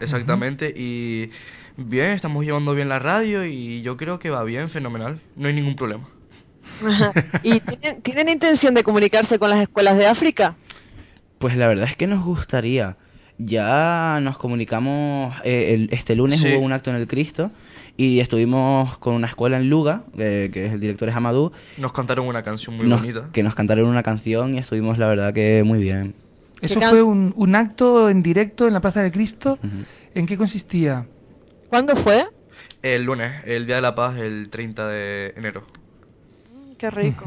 exactamente. Y bien, estamos llevando bien la radio y yo creo que va bien, fenomenal. No hay ningún problema. ¿Y tienen, tienen intención de comunicarse con las escuelas de África? Pues la verdad es que nos gustaría. Ya nos comunicamos, eh, el- este lunes Sí. hubo un acto en el Cristo y estuvimos con una escuela en Luga, eh, que es el director es Amadou, Nos cantaron una canción muy nos- bonita. que nos cantaron una canción y estuvimos la verdad que muy bien. eso fue un, un acto en directo en la Plaza del Cristo. ¿En qué consistía? ¿Cuándo fue? El lunes, el Día de la Paz, el 30 de enero. Mm, Qué rico.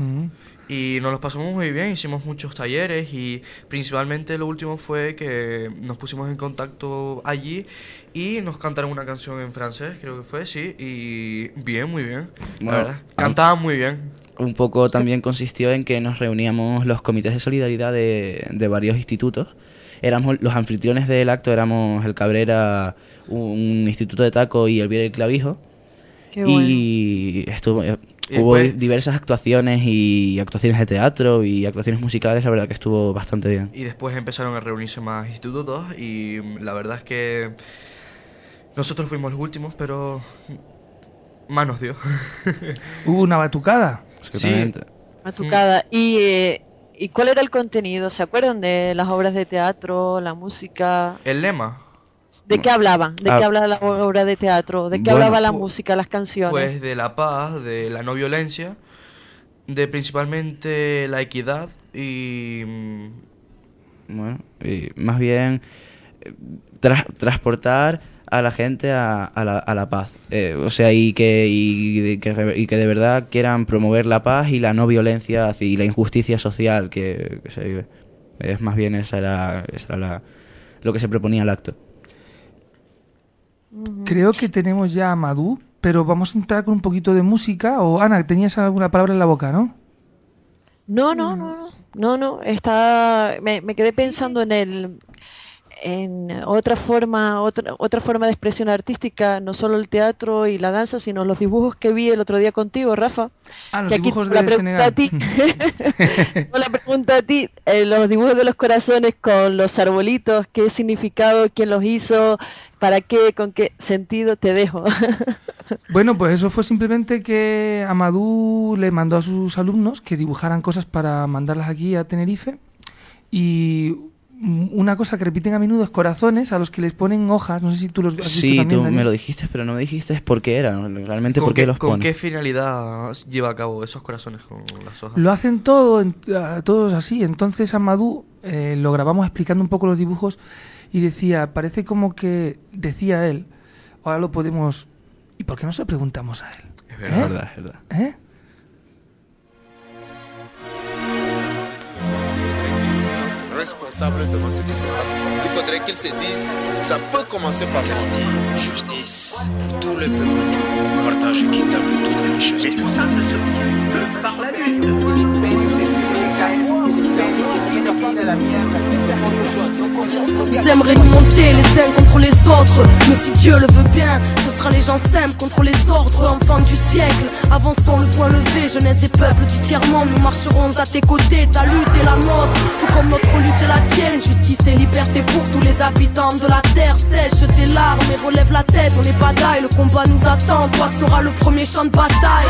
Y nos los pasamos muy bien, hicimos muchos talleres y principalmente lo último fue que nos pusimos en contacto allí y nos cantaron una canción en francés, creo que fue, sí, y bien, muy bien, la verdad. Cantaban muy bien. Un poco también consistió en que nos reuníamos los comités de solidaridad de, de varios institutos. Éramos los anfitriones del acto, éramos el Cabrera, un instituto de taco y el Viera y el Clavijo. Qué bueno. y estuvo, eh, hubo después- diversas actuaciones y actuaciones de teatro y actuaciones musicales, la verdad que estuvo bastante bien. Y después empezaron a reunirse más institutos y la verdad es que nosotros fuimos los últimos, pero más nos dio. Hubo una batucada. Exactamente. Matucada. ¿Y, eh, ¿Y cuál era el contenido? ¿Se acuerdan de las obras de teatro, la música? El lema, ¿De qué hablaban? ¿De Ah. qué hablaba la obra de teatro? ¿De qué Bueno, hablaba la pu- música, las canciones? pues de la paz, de la no violencia, de principalmente la equidad y mm, Bueno, y más bien eh, tra- transportar a la gente a, a la, a la paz. Eh, o sea, y que, y, de- que, y que de verdad quieran promover la paz y la no violencia y la injusticia social que, que se vive. Es más bien esa era, esa era la- lo que se proponía el acto. Creo que tenemos ya a Madú, pero vamos a entrar con un poquito de música. O Ana, tenías alguna palabra en la boca, ¿no? No, no, no, no, no, no, está, me, me quedé pensando en el, en otra forma, otra, otra forma de expresión artística, no solo el teatro y la danza, sino los dibujos que vi el otro día contigo, Rafa. Ah, los que aquí dibujos la de pregunta a Senegal. ti, la pregunta a ti, eh, los dibujos de los corazones con los arbolitos, ¿qué significado, quién los hizo, para qué, con qué sentido te dejo? Bueno, pues eso fue simplemente que Amadou le mandó a sus alumnos que dibujaran cosas para mandarlas aquí a Tenerife. Y una cosa que repiten a menudo es corazones a los que les ponen hojas. No sé si tú los has visto Sí, también, tú me lo dijiste, pero no me dijiste por qué era, realmente ¿Con, por qué, qué, los con qué finalidad lleva a cabo esos corazones con las hojas? Lo hacen todo, en- todos así. Entonces Amadou eh, lo grabamos explicando un poco los dibujos y decía, parece como que decía él, ahora lo podemos... ¿Y por qué no se lo preguntamos a él? Es verdad. verdad, es verdad. ¿Eh? Responsable de ce qui se passe. Il faudrait qu'ils se disent, ça peut commencer par moi. justice pour tout le peuple du monde, partage équitable toutes les richesses du monde. Ils aimeraient monter les uns contre les autres. Mais si Dieu le veut bien Ce sera les gens simples contre les ordres Enfants du siècle. Avançons le point levé Jeunesse et peuple du tiers-monde. Nous marcherons à tes côtés Ta lutte est la nôtre. Tout comme notre lutte est la tienne Justice et liberté pour tous les habitants de la terre. Sèche tes larmes et relève la tête On est bataille, le combat nous attend Toi sera le premier champ de bataille.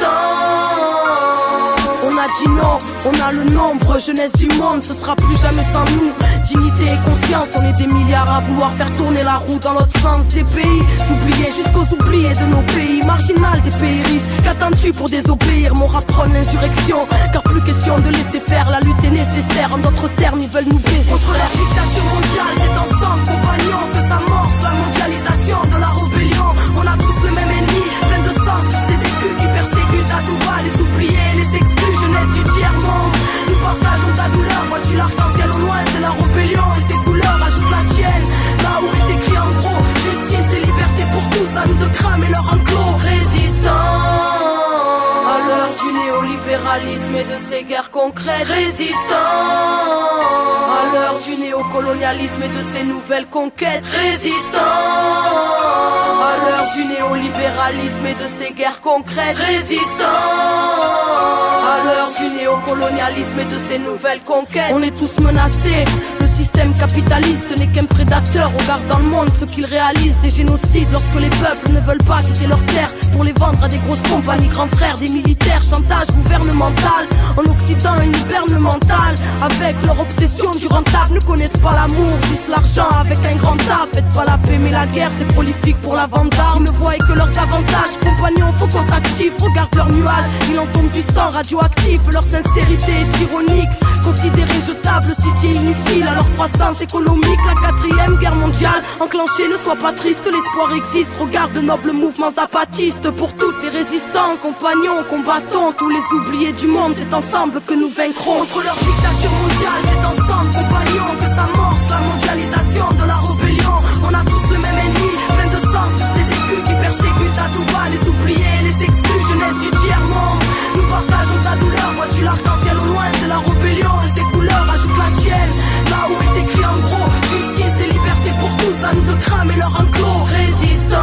A on a le nombre, jeunesse du monde, ce sera plus jamais sans nous. Dignité et conscience, on est des milliards à vouloir faire tourner la roue dans l'autre sens des pays. S'oublier jusqu'aux oubliés de nos pays, marginal des pays riches. Qu'attends-tu pour désobéir? Mon rap l'insurrection, car plus question de laisser faire, la lutte est nécessaire. En d'autres termes, ils veulent nous baiser. Contre la dictature mondiale, c'est ensemble, compagnons, que s'amorce la mondialisation de la rébellion. On a tous le même Nous partageons ta douleur, vois-tu l'arc-en-ciel au loin, c'est la rébellion et ses couleurs, ajoute la tienne. Là où est écrit en gros, justice et liberté pour tous, à nous de cramer leur enclos. Et de ses guerres concrètes. Résistants. À l'heure du néocolonialisme et de ses nouvelles conquêtes. Résistants. À l'heure du néolibéralisme et de ses guerres concrètes. Résistants. À l'heure du néocolonialisme et de ses nouvelles conquêtes. On est tous menacés. Capitaliste n'est qu'un prédateur. Regarde dans le monde ce qu'il réalise. Des génocides lorsque les peuples ne veulent pas quitter leurs terres pour les vendre à des grosses compagnies, grands frères, des militaires, chantage gouvernemental. En Occident, une hiberne le mental. Avec leur obsession du rentable, ne connaissent pas l'amour, juste l'argent avec un grand A. Faites pas la paix, mais la guerre, c'est prolifique pour la vente d'armes. Ne voient que leurs avantages. Compagnons, faut qu'on s'active. Regarde leurs nuages, il en tombe du sang radioactif. Leur sincérité est ironique. Considérés jetables, cité inutile à leur croissance économique. La quatrième guerre mondiale enclenchée, ne sois pas triste, l'espoir existe. Regarde de nobles mouvements zapatistes pour toutes les résistants. Compagnons, combattons tous les oubliés du monde. C'est ensemble que nous vaincrons. Contre leur dictature mondiale, c'est ensemble, compagnons, que s'amorce la mondialisation de la rébellion. On a tous le même ennemi, plein de sang sur ces écus qui persécutent à tout va. Les oubliés, les exclus, jeunesse du tiers-monde. Nous partageons ta douleur, vois-tu l'arc-en-ciel au loin, c'est la rébellion liberté pour tous, à nous de cramer leur enclos. Résistants.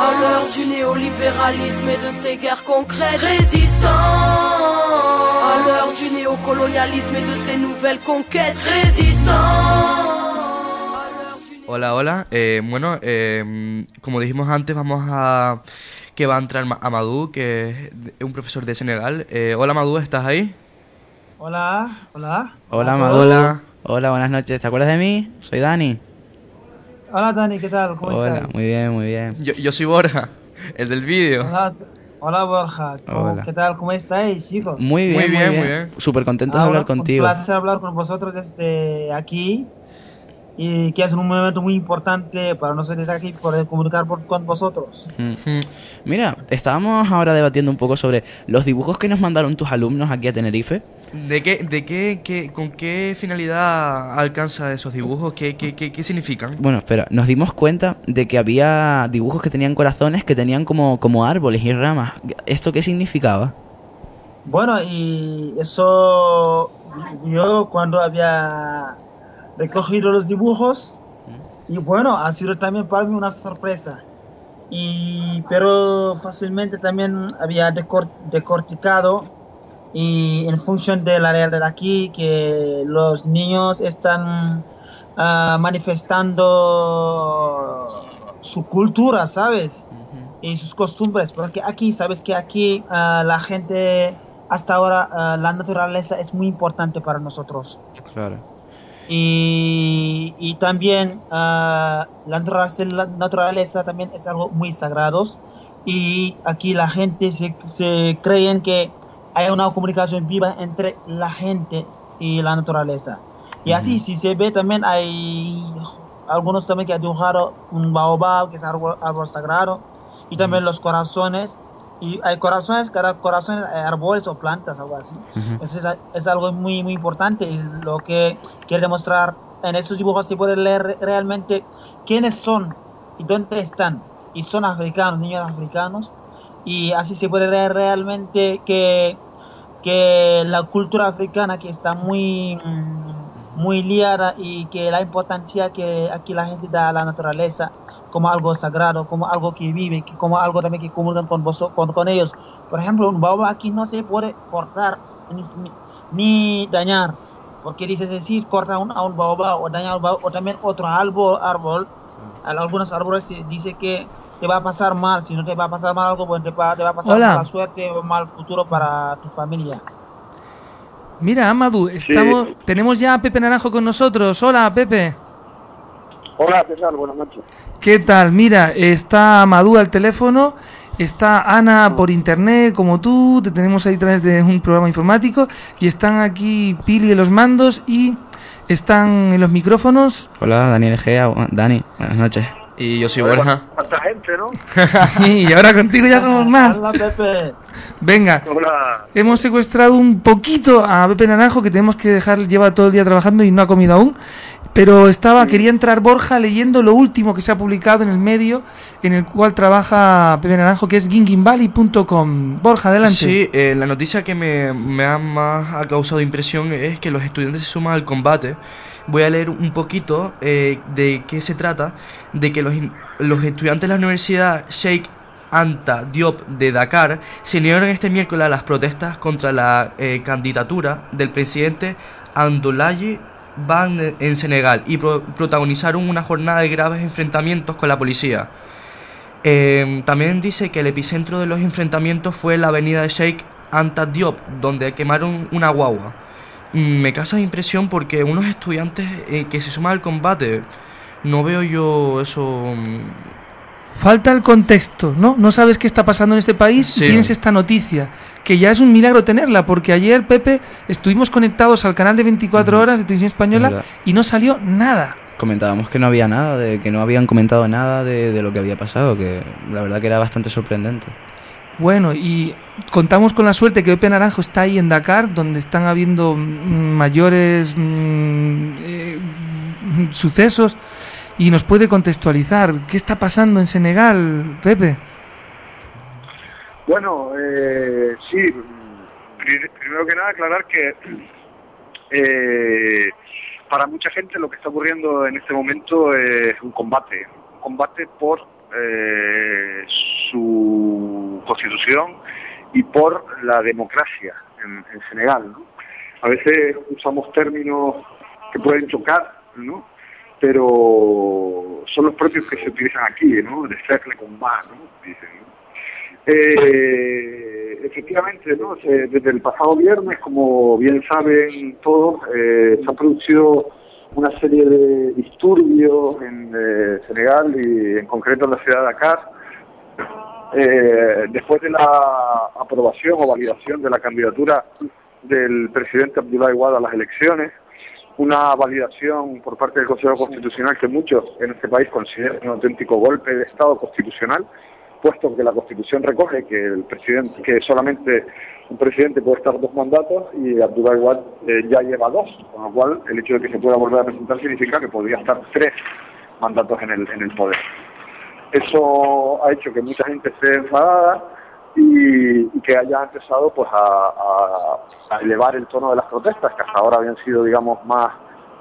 À l'heure du néolibéralisme et de ses guerres concrètes. Résistants. À l'heure du néocolonialisme et de ses nouvelles conquêtes. Résistants. Hola, hola. Eh, bueno, eh, como dijimos antes, vamos a... que va a entrar Ma- Amadou, que es un profesor de Senegal. Eh, hola, Amadou, ¿estás ahí? Hola, hola. Hola, Maduro. Hola. Hola, buenas noches. ¿Te acuerdas de mí? Soy Dani. Hola Dani, ¿qué tal? ¿Cómo Hola, estás? muy bien, muy bien. Yo, yo soy Borja, el del vídeo. Hola, hola, Borja. ¿Cómo- Hola. ¿Qué tal? ¿Cómo estáis, chicos? Muy bien, Muy muy bien, bien. muy bien. Súper contento Ah, de hablar bueno, contigo. Un placer hablar con vosotros desde aquí. Y que es un momento muy importante para nosotros aquí poder comunicar por- con vosotros. Mm. Mira, estábamos ahora debatiendo un poco sobre los dibujos que nos mandaron tus alumnos aquí a Tenerife. ¿De qué, de qué, qué- con qué finalidad alcanza esos dibujos? ¿Qué, qué, qué, qué significan? Bueno, espera, nos dimos cuenta de que había dibujos que tenían corazones que tenían como, como árboles y ramas. ¿Esto qué significaba? Bueno, y eso yo cuando había recogido los dibujos y bueno, ha sido también para mí una sorpresa. Y, pero fácilmente también había decor- decorticado y en función de la realidad aquí que los niños están ah, manifestando su cultura, ¿sabes? Y sus costumbres, porque aquí, sabes que aquí ah, la gente, hasta ahora, ah, la naturaleza es muy importante para nosotros. Claro. Y, y también ah, la, naturaleza, la naturaleza también es algo muy sagrado. Y aquí la gente se, se creen que hay una comunicación viva entre la gente y la naturaleza. Y así, si se ve también, hay algunos también que han dibujado un baobab, que es árbol, árbol sagrado, y también los corazones. Y hay corazones, cada corazón hay árboles o plantas, algo así. Eso es, es algo muy, muy importante y lo que quiere demostrar en estos dibujos se puede leer re- realmente quiénes son y dónde están. Y son africanos, niños africanos. Y así se puede leer realmente que, que la cultura africana que está muy, muy liada y que la importancia que aquí la gente da a la naturaleza como algo sagrado, como algo que vive, que como algo también que comunican con, vos, con, con ellos. Por ejemplo, un baobab aquí no se puede cortar ni, ni- ni dañar, porque dice decir corta un, a un baobab o dañar un baobab, o también otro árbol, árbol. A algunos árboles dice que te va a pasar mal, si no te va a pasar mal algo, pues te va, te va a pasar Hola. mala suerte o mal futuro para tu familia. Mira, Amadou, estamos, tenemos ya a Pepe Naranjo con nosotros. Hola, Pepe. Hola, ¿qué tal? Buenas noches. ¿Qué tal? Mira, está Amadou al teléfono, está Ana por internet, como tú, te tenemos ahí a través de un programa informático, y están aquí Pili en los mandos y están en los micrófonos. Hola, Daniel Egea. Dani, buenas noches. Y yo soy Borja. ¿Cuánta gente, no? Sí, y ahora contigo ya somos más. Hola, Pepe. Venga, Hola. hemos secuestrado un poquito a Pepe Naranjo, que tenemos que dejar, lleva todo el día trabajando y no ha comido aún. Pero estaba, quería entrar Borja leyendo lo último que se ha publicado en el medio en el cual trabaja Pepe Naranjo, que es ginginvalley.com. Borja, adelante. Sí, eh, la noticia que me, me ha más ha causado impresión es que los estudiantes se suman al combate. Voy a leer un poquito eh, de qué se trata, de que los, los estudiantes de la Universidad Sheikh Anta Diop de Dakar se unieron este miércoles a las protestas contra la eh, candidatura del presidente Andolaye Ban en Senegal y pro- protagonizaron una jornada de graves enfrentamientos con la policía. Eh, también dice que el epicentro de los enfrentamientos fue la avenida de Sheikh Anta Diop, donde quemaron una guagua. Me causa impresión porque unos estudiantes eh, que se suman al combate, no veo yo eso... mm, Falta el contexto, ¿no? No sabes qué está pasando en este país y Sí. tienes esta noticia, que ya es un milagro tenerla, porque ayer, Pepe, estuvimos conectados al canal de 24 horas de Televisión Es Española y no salió nada. Comentábamos que no había nada, de que no habían comentado nada de, de lo que había pasado, que la verdad que era bastante sorprendente. Bueno, y contamos con la suerte que Pepe Naranjo está ahí en Dakar, donde están habiendo mm, mayores mm, eh, sucesos y nos puede contextualizar. ¿Qué está pasando en Senegal, Pepe? Bueno, eh, sí, pri- primero que nada aclarar que eh, para mucha gente lo que está ocurriendo en este momento es un combate, un combate por eh, su constitución y por la democracia en, en Senegal. ¿no? A veces usamos términos que pueden chocar, ¿no? pero son los propios que se utilizan aquí, ¿no? de cercle combat, ¿no? dicen. ¿no? Eh, efectivamente, ¿no? Desde el pasado viernes, como bien saben todos, eh, se ha producido una serie de disturbios en Senegal y en concreto en la ciudad de Dakar. Eh, después de la aprobación o validación de la candidatura del presidente Abdoulaye Wade a las elecciones, una validación por parte del Consejo Constitucional que muchos en este país consideran un auténtico golpe de Estado constitucional, puesto que la Constitución recoge que el presidente, que solamente un presidente puede estar dos mandatos y Abdoulaye Wade eh, ya lleva dos, con lo cual el hecho de que se pueda volver a presentar significa que podría estar tres mandatos en el, en el poder. Eso ha hecho que mucha gente esté enfadada y, y que haya empezado pues a, elevar el tono de las protestas, que hasta ahora habían sido, digamos, más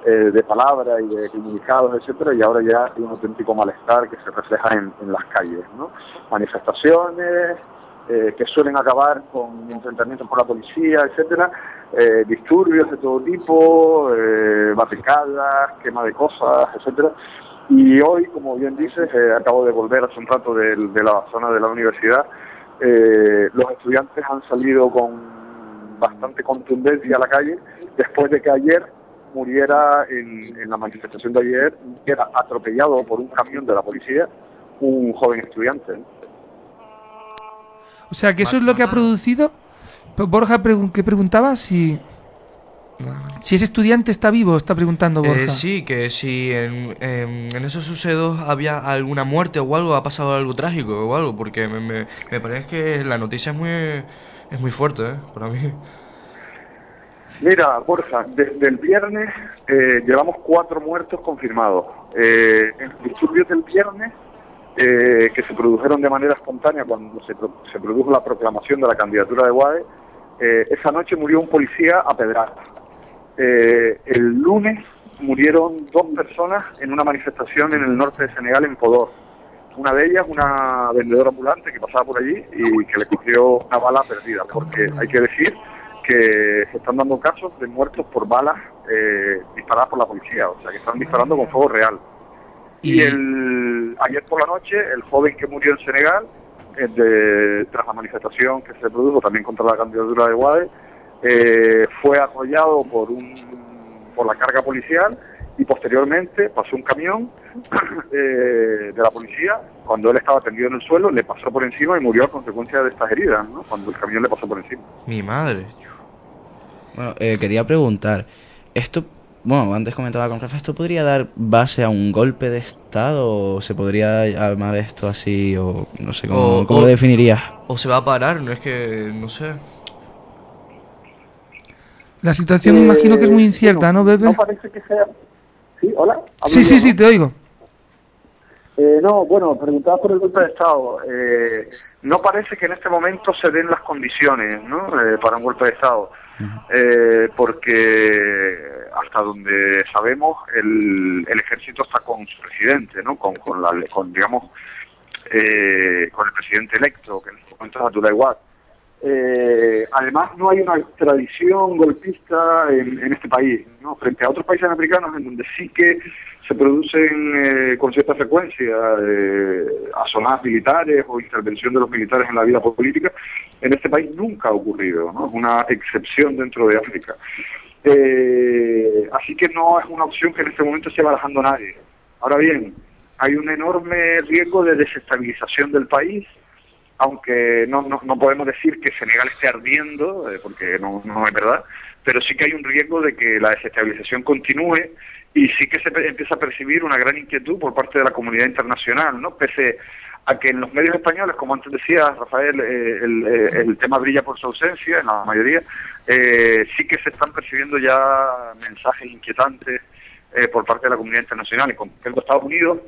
eh, de palabra y de comunicados, etcétera, y ahora ya hay un auténtico malestar que se refleja en, en las calles, ¿no? Manifestaciones eh, que suelen acabar con enfrentamientos con la policía, etcétera, eh, disturbios de todo tipo, eh, barricadas, quema de cosas, etcétera. Y hoy, como bien dices, eh, acabo de volver hace un rato de, la zona de la universidad, eh, los estudiantes han salido con bastante contundencia a la calle después de que ayer muriera en, en la manifestación de ayer, era atropellado por un camión de la policía un joven estudiante. O sea, que eso es lo que ha producido. Borja, pregun- que preguntaba si. Si ese estudiante está vivo, está preguntando Borja. Eh, sí, que si en, en, en esos sucesos había alguna muerte o algo, ha pasado algo trágico o algo, porque me, me, me parece que la noticia es muy, es muy fuerte, ¿eh? Para mí. Mira, Borja, desde el viernes eh, llevamos cuatro muertos confirmados. Eh, en los disturbios del viernes, eh, que se produjeron de manera espontánea cuando se, pro- se produjo la proclamación de la candidatura de Guade, eh, esa noche murió un policía a pedradas. Eh, el lunes murieron dos personas en una manifestación en el norte de Senegal, en Podor. Una de ellas, una vendedora ambulante que pasaba por allí y que le cogió una bala perdida, porque hay que decir que se están dando casos de muertos por balas eh, disparadas por la policía, o sea que están disparando con fuego real. Y el, ayer por la noche, el joven que murió en Senegal, eh, de- tras la manifestación que se produjo también contra la candidatura de Guade, eh, fue arrollado por, un, por la carga policial y posteriormente pasó un camión eh, de la policía, cuando él estaba tendido en el suelo, le pasó por encima y murió a consecuencia de estas heridas, ¿no? cuando el camión le pasó por encima. Mi madre. Bueno, eh, quería preguntar, esto, bueno, antes comentaba con Rafa, ¿esto podría dar base a un golpe de Estado o se podría llamar esto así o no sé, ¿cómo, O- cómo o- lo definirías? O se va a parar, no es que, no sé. La situación Eh, imagino que es muy incierta, ¿no, Bebe? No parece que sea... ¿Sí? ¿Hola? ¿Hablo Sí, sí, sí, te oigo. Eh, no, bueno, preguntaba por el golpe de Estado. Eh, no parece que en este momento se den las condiciones ¿no? Eh, para un golpe de Estado, Eh, porque hasta donde sabemos el, el ejército está con su presidente, ¿no? con, con, la, con digamos, eh, con el presidente electo, que en este momento es Abdullah Wade. Eh, además, no hay una tradición golpista en, en este país, ¿no? frente a otros países africanos en donde sí que se producen eh, con cierta frecuencia eh, asonadas militares o intervención de los militares en la vida política. En este país nunca ha ocurrido, ¿no? es una excepción dentro de África. Eh, así que no es una opción que en este momento esté barajando nadie. Ahora bien, hay un enorme riesgo de desestabilización del país aunque no, no, no podemos decir que Senegal esté ardiendo, eh, porque no, no es verdad, pero sí que hay un riesgo de que la desestabilización continúe y sí que se empieza a percibir una gran inquietud por parte de la comunidad internacional, ¿no? Pese a que en los medios españoles, como antes decía Rafael, eh, el, eh, el tema brilla por su ausencia, en la mayoría, eh, sí que se están percibiendo ya mensajes inquietantes eh, por parte de la comunidad internacional, en concreto Estados Unidos,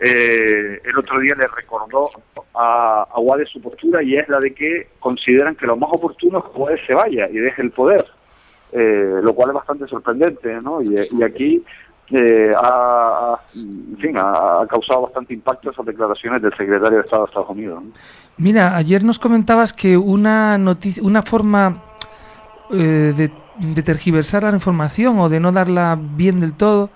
eh, el otro día le recordó a, a Wade su postura y es la de que consideran que lo más oportuno es que Wade se vaya y deje el poder, eh, lo cual es bastante sorprendente, ¿no? Y, y aquí, eh, ha, en fin, ha, causado bastante impacto esas declaraciones del secretario de Estado de Estados Unidos. Mira, ayer nos comentabas que una noticia, una forma eh, de, de tergiversar la información o de no darla bien del todo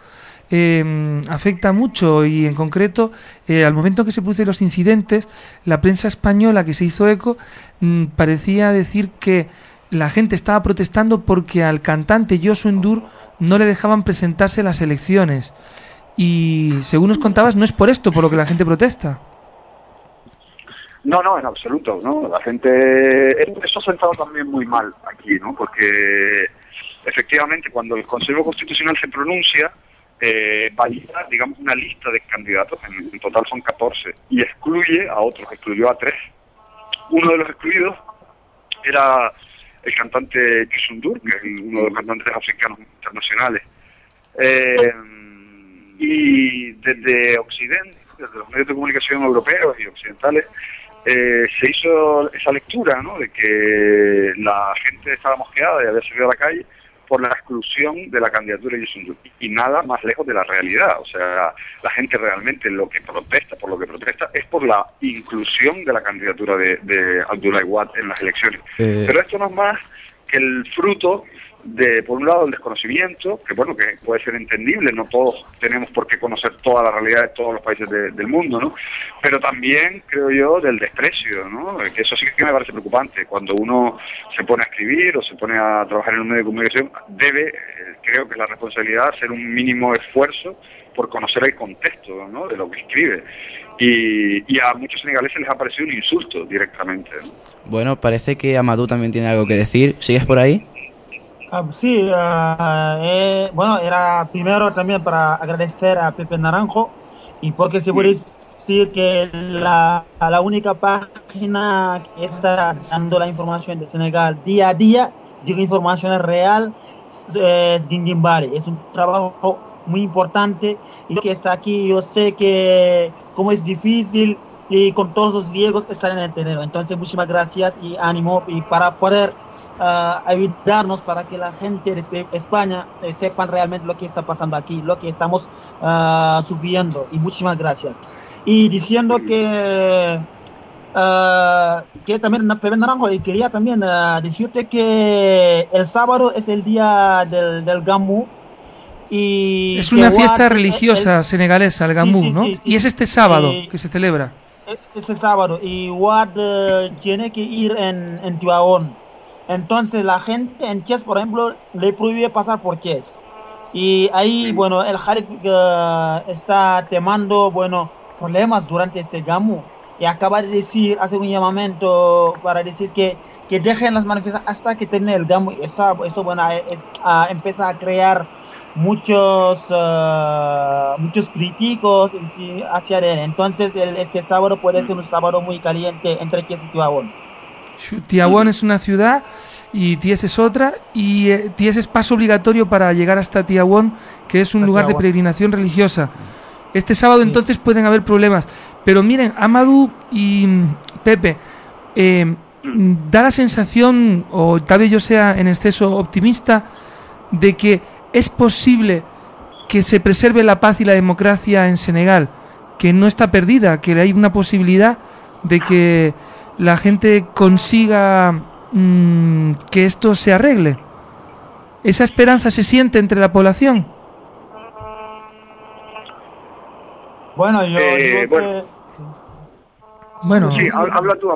eh, afecta mucho y en concreto eh, al momento que se producen los incidentes la prensa española que se hizo eco mm, parecía decir que la gente estaba protestando porque al cantante Josu Endur no le dejaban presentarse en las elecciones y según nos contabas no es por esto por lo que la gente protesta. No, no, en absoluto, ¿no? La gente... Eso ha sentado también muy mal aquí, ¿no? Porque efectivamente cuando el Consejo Constitucional se pronuncia, eh, valida, digamos, una lista de candidatos, en, total son 14, y excluye a otros, excluyó a tres. Uno de los excluidos era el cantante Kisundur, que es uno de los cantantes africanos internacionales. Eh, y desde Occidente, desde los medios de comunicación europeos y occidentales, eh, se hizo esa lectura, ¿no? De que la gente estaba mosqueada y había salido a la calle por la exclusión de la candidatura de Yusundu. Y nada más lejos de la realidad. O sea, la gente realmente lo que protesta, por lo que protesta, es por la inclusión de la candidatura de, de Abdullah Wad en las elecciones. Eh. Pero esto no es más que el fruto de, por un lado, el desconocimiento, que bueno, que puede ser entendible, no todos tenemos por qué conocer toda la realidad de todos los países de- del mundo, ¿no? Pero también, creo yo, del desprecio, ¿no? Que eso sí que me parece preocupante. Cuando uno se pone a escribir o se pone a trabajar en un medio de comunicación, debe, eh, creo que la responsabilidad, hacer un mínimo esfuerzo por conocer el contexto, ¿no? De lo que escribe. Y, y a muchos senegaleses les ha parecido un insulto directamente, ¿no? Bueno, parece que Amadou también tiene algo que decir. ¿Sigues por ahí? Ah, sí, ah, eh, bueno, era primero también para agradecer a Pepe Naranjo y porque se puede decir que la, la única página que está dando la información de Senegal día a día, digo información real, es Guinguimbari. Es un trabajo muy importante y que está aquí, yo sé que como es difícil y con todos los griegos estar en el terreno. Entonces, muchísimas gracias y ánimo y para poder ah, ayudarnos para que la gente de este- España eh, sepan realmente lo que está pasando aquí, lo que estamos ah, sufriendo. Y muchísimas gracias. Y diciendo que, ah, que también, Pepe Naranjo, y quería también ah, decirte que el sábado es el día del, del Gamu. Y Es una fiesta el- religiosa senegalesa, el Gamú, sí, ¿no? sí. Y es este sábado que se celebra. este sábado y Wad eh, tiene que ir en, en Tibaón. Entonces la gente en Chess, por ejemplo, le prohíbe pasar por Chess. Y ahí, bueno, el Jalif eh, está temando, bueno, problemas durante este Gamu. Y acaba de decir, hace un llamamiento para decir que, que dejen las manifestaciones hasta que termine el Gamu. Y eso, bueno, es- ah, empieza a crear muchos eh, muchos críticos hacia él. Entonces, el- este sábado puede ser un sábado muy caliente entre Chies y Tibaón. Tiahuán es una ciudad y Ties es otra. Y eh, Ties es paso obligatorio para llegar hasta Tiahuán, que es un Hasta lugar de peregrinación religiosa. Este sábado entonces pueden haber problemas. Pero miren, Amadou y mm, Pepe, eh, mm, da la sensación, o tal vez yo sea en exceso optimista, de que es posible que se preserve la paz y la democracia en Senegal, que no está perdida, que hay una posibilidad de que la gente consiga mm, que esto se arregle. ¿Esa esperanza se siente entre la población? Bueno, yo Eh, digo bueno. que... Bueno, Sí, habla, tú,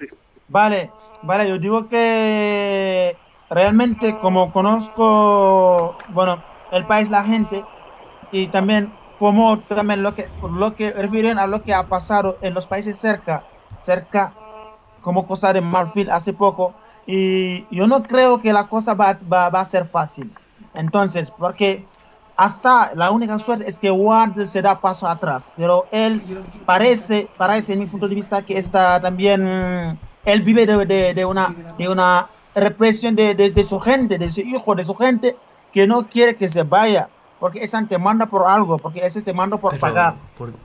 sí. Vale, vale, yo digo que realmente como conozco, bueno, el país, la gente, y también como también lo que, lo que refieren a lo que ha pasado en los países cerca, cerca, como cosa de Marfil hace poco, y yo no creo que la cosa va, va, va a ser fácil. Entonces, porque hasta la única suerte es que Ward se da paso atrás, pero él parece, parece en mi punto de vista que está también, él vive de, de- de una, de una represión de, de- de su gente, de su hijo, de su gente, que no quiere que se vaya, porque esa te manda por algo, porque ese te manda por pagar.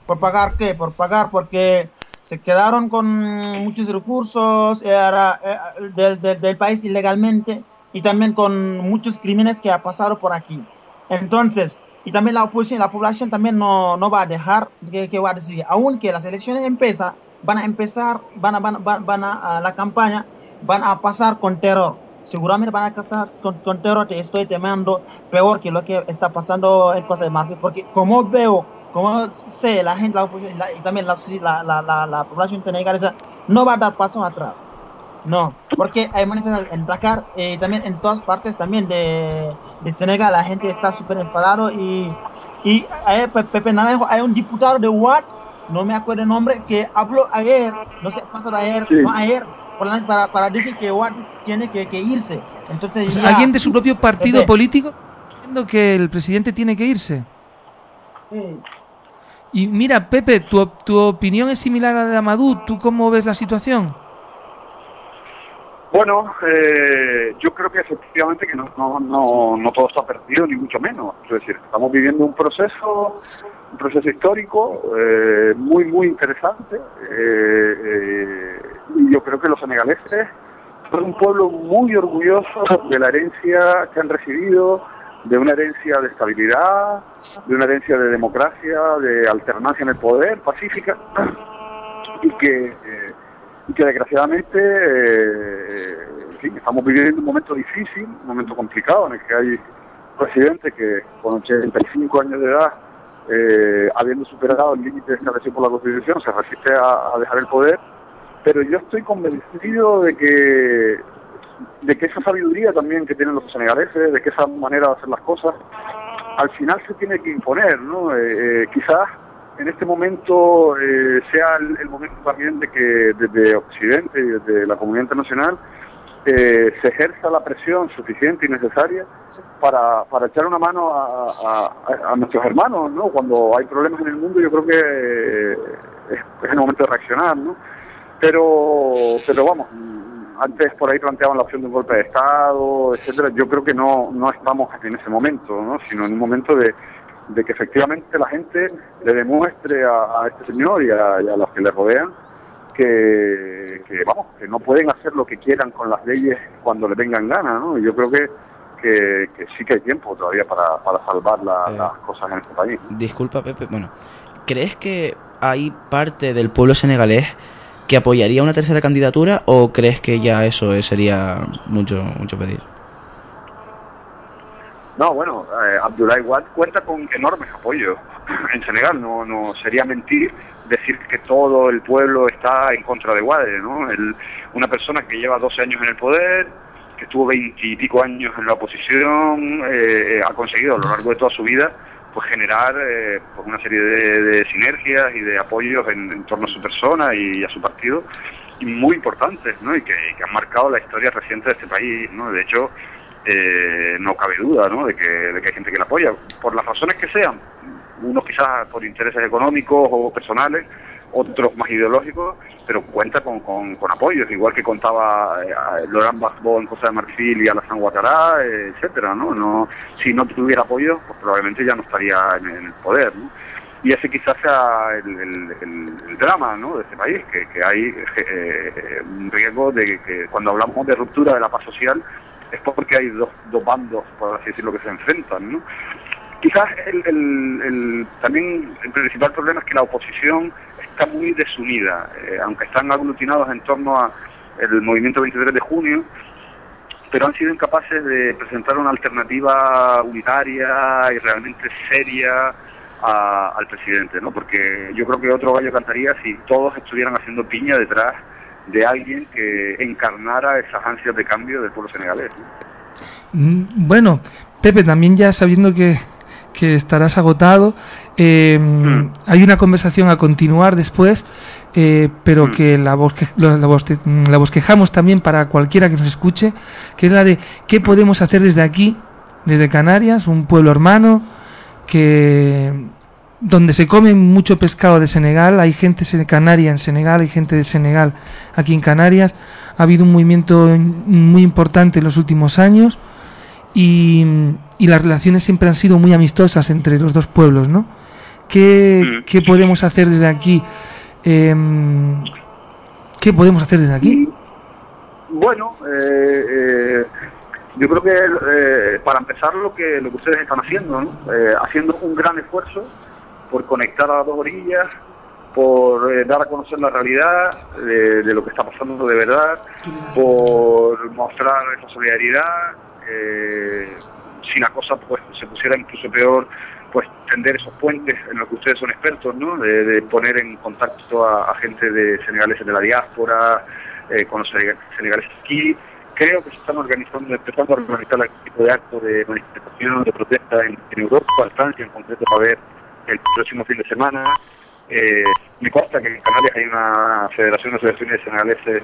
por- pagar qué? Por pagar porque se quedaron con muchos recursos era, eh, del, del- del país ilegalmente y también con muchos crímenes que ha pasado por aquí. Entonces, y también la oposición, la población también no, no va a dejar, que, que va a decir, aunque las elecciones empiezan, van a empezar, van a, van, van, van a, a la campaña, van a pasar con terror. Seguramente van a pasar con, con terror, te estoy temiendo peor que lo que está pasando en Costa de Marfil, porque como veo, como sé, la gente, la y también la, la, la, la, la población senegalesa no va a dar paso atrás. No, porque hay manifestaciones en Dakar y también en todas partes también de, de Senegal la gente está súper enfadado y, y hay, Pe- Pepe Naranjo, hay un diputado de Watt, no me acuerdo el nombre, que habló ayer, no sé, pasó ayer, Sí. no ayer, para, para decir que Watt tiene que, que irse. Entonces O sea, ya- ¿Alguien de su propio partido Pepe, político que el presidente tiene que irse? Y mira, Pepe, tu, tu opinión es similar a la de Amadou. ¿Tú cómo ves la situación? Bueno, eh, yo creo que efectivamente que no, no, no, no todo está perdido, ni mucho menos. Es decir, estamos viviendo un proceso, un proceso histórico eh, muy, muy interesante. eh, eh, y yo creo que los senegaleses Son un pueblo muy orgulloso de la herencia que han recibido, de una herencia de estabilidad, de una herencia de democracia, de alternancia en el poder, pacífica, y que, eh, y que desgraciadamente eh, fin, estamos viviendo un momento difícil, un momento complicado en el que hay presidente que con 85 años de edad, eh, habiendo superado el límite establecido por la Constitución, se resiste a dejar el poder, pero yo estoy convencido de que de que esa sabiduría también que tienen los senegaleses, de que esa manera de hacer las cosas, al final se tiene que imponer, ¿no? Eh, eh, quizás en este momento eh, sea el, el momento también de que desde Occidente y desde la comunidad internacional eh, se ejerza la presión suficiente y necesaria para, para echar una mano a, a- a nuestros hermanos, ¿no? Cuando hay problemas en el mundo, yo creo que eh, es, es el momento de reaccionar, ¿no? Pero, pero vamos, antes por ahí planteaban la opción de un golpe de Estado, etcétera. Yo creo que no, no estamos en ese momento, ¿no? Sino en un momento de, de que efectivamente la gente le demuestre a, a este señor y a, y a los que le rodean que, que, vamos, que no pueden hacer lo que quieran con las leyes cuando le vengan ganas, ¿no? Y yo creo que, que, que sí que hay tiempo todavía para, para salvar la- las cosas en este país. Disculpa, Pepe. Bueno, ¿crees que hay parte del pueblo senegalés que apoyaría una tercera candidatura o crees que ya eso eh, sería mucho, mucho pedir? No, bueno, eh, Abdoulaye Wade cuenta con enormes apoyos en Senegal. No, no sería mentir decir que todo el pueblo está en contra de Wade, ¿no? El- una persona que lleva 12 años en el poder, que estuvo 20 y pico años en la oposición, eh, ha conseguido a lo largo de toda su vida pues generar eh, pues una serie de, de sinergias y de apoyos en, en torno a su persona y a su partido muy importantes, ¿no? Y que, que han marcado la historia reciente de este país, ¿no? De hecho, eh, no cabe duda, ¿no? De que, de que hay gente que la apoya, por las razones que sean, unos quizás por intereses económicos o personales, otros más ideológicos, pero cuenta con, con, con apoyos, igual que contaba eh, Laurent Gbagbo en Costa de Marfil y Alassane Ouattara, eh, etcétera, ¿no? no Si no tuviera apoyo, pues probablemente ya no estaría en, el poder, ¿no? Y ese quizás sea el, el- drama ¿no? de este país, que, que hay eh, un riesgo de que, cuando hablamos de ruptura de la paz social es porque hay dos, dos bandos, por así decirlo, que se enfrentan. ¿no? Quizás el- el- también el principal problema es que la oposición está muy desunida, eh, aunque están aglutinados en torno a el movimiento 23 de junio, pero han sido incapaces de presentar una alternativa unitaria y realmente seria a- al presidente, ¿no? Porque yo creo que otro gallo cantaría si todos estuvieran haciendo piña detrás de alguien que encarnara esas ansias de cambio del pueblo senegalés. ¿no? Mm, Bueno, Pepe, también ya sabiendo que, que estarás agotado, eh, hay una conversación a continuar después, eh, pero que la, bosque- la, mm, la bosquejamos también para cualquiera que nos escuche, que es la de qué podemos hacer desde aquí, desde Canarias, un pueblo hermano, que donde se come mucho pescado de Senegal, hay gente canaria en Senegal, hay gente de Senegal aquí en Canarias, ha habido un movimiento en- muy importante en los últimos años y, y las relaciones siempre han sido muy amistosas entre los dos pueblos, ¿no? ¿Qué, qué podemos hacer desde aquí? Em, ¿Qué podemos hacer desde aquí? Bueno, eh, eh, yo creo que eh, para empezar lo que lo que ustedes están haciendo, ¿no? Eh, haciendo un gran esfuerzo por conectar a las dos orillas, por eh, dar a conocer la realidad de, de lo que está pasando de verdad, por mostrar esa solidaridad. eh, si la cosa pues se pusiera incluso peor, pues tender esos puentes en los que ustedes son expertos, ¿no? De, de poner en contacto a, gente de senegaleses de la diáspora, eh, con los senega- senegaleses aquí. Creo que se están organizando, empezando a organizar el tipo de actos de manifestación, de protesta en, Europa, en Francia en concreto, para ver el próximo fin de semana. Eh, me consta que en Canarias hay una federación de asociaciones senegaleses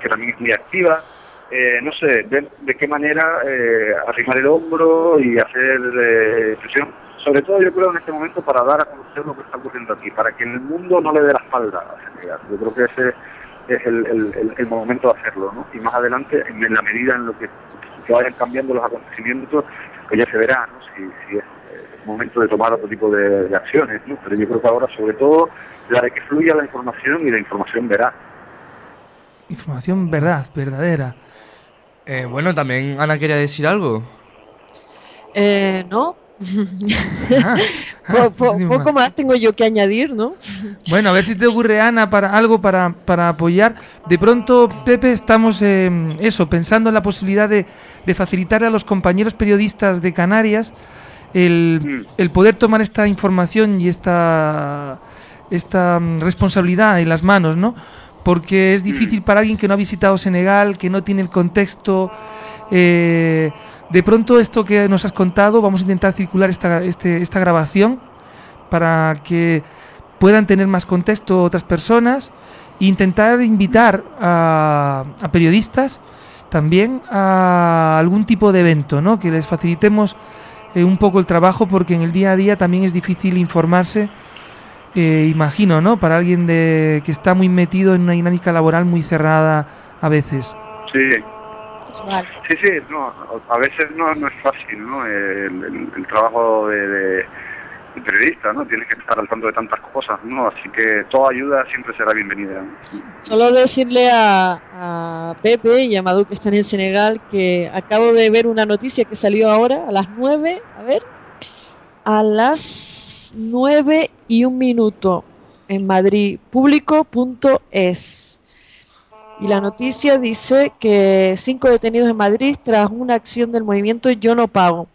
que también es muy activa. Eh, no sé, ver de qué manera eh, arrimar el hombro y hacer eh, presión. Sobre todo yo creo en este momento para dar a conocer lo que está ocurriendo aquí, para que el mundo no le dé la espalda a Senegal. Yo creo que ese es el, el- el- momento de hacerlo, ¿no? Y más adelante, en la medida en lo que, que vayan cambiando los acontecimientos, pues ya se verá, ¿no? Si, es eh, momento de tomar otro tipo de, de acciones, ¿no? Pero yo creo que ahora, sobre todo, la de que fluya la información y la información verá. Información verdad, verdadera. Eh, bueno, también Ana quería decir algo. Eh, no. Ah, Po- po- poco más tengo yo que añadir, ¿no? Bueno, a ver si te ocurre, Ana, para algo para, para apoyar. De pronto, Pepe, estamos eh, eso, pensando en la posibilidad de, de facilitar a los compañeros periodistas de Canarias el, el poder tomar esta información y esta, esta mm, responsabilidad en las manos, ¿no? Porque es difícil para alguien que no ha visitado Senegal, que no tiene el contexto. eh, de pronto, esto que nos has contado, vamos a intentar circular esta, este, esta grabación para que puedan tener más contexto otras personas e intentar invitar a, a periodistas también a algún tipo de evento, ¿no? Que les facilitemos eh, un poco el trabajo porque en el día a día también es difícil informarse, eh, imagino, ¿no? Para alguien de, que está muy metido en una dinámica laboral muy cerrada a veces. Sí. Sí, sí, no, a veces no, no es fácil, ¿no? El, el- el trabajo de, de- de periodista, ¿no? Tienes que estar al tanto de tantas cosas, ¿no? Así que toda ayuda siempre será bienvenida. Solo decirle a, a Pepe y a Madú que están en Senegal que acabo de ver una noticia que salió ahora a las 9, a ver, a las 9 y un minuto en Madrid, público.es. Y la noticia dice que cinco detenidos en Madrid tras una acción del movimiento Yo no pago.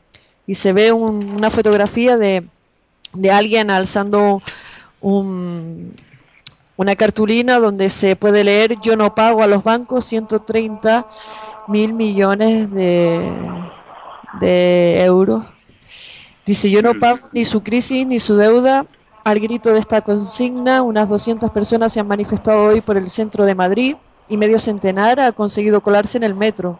Y se ve un- una fotografía de, de alguien alzando un, una cartulina donde se puede leer yo no pago a los bancos 130 mil millones de, de euros. Dice yo no pago ni su crisis ni su deuda. Al grito de esta consigna, unas 200 personas se han manifestado hoy por el centro de Madrid y medio centenar ha conseguido colarse en el metro.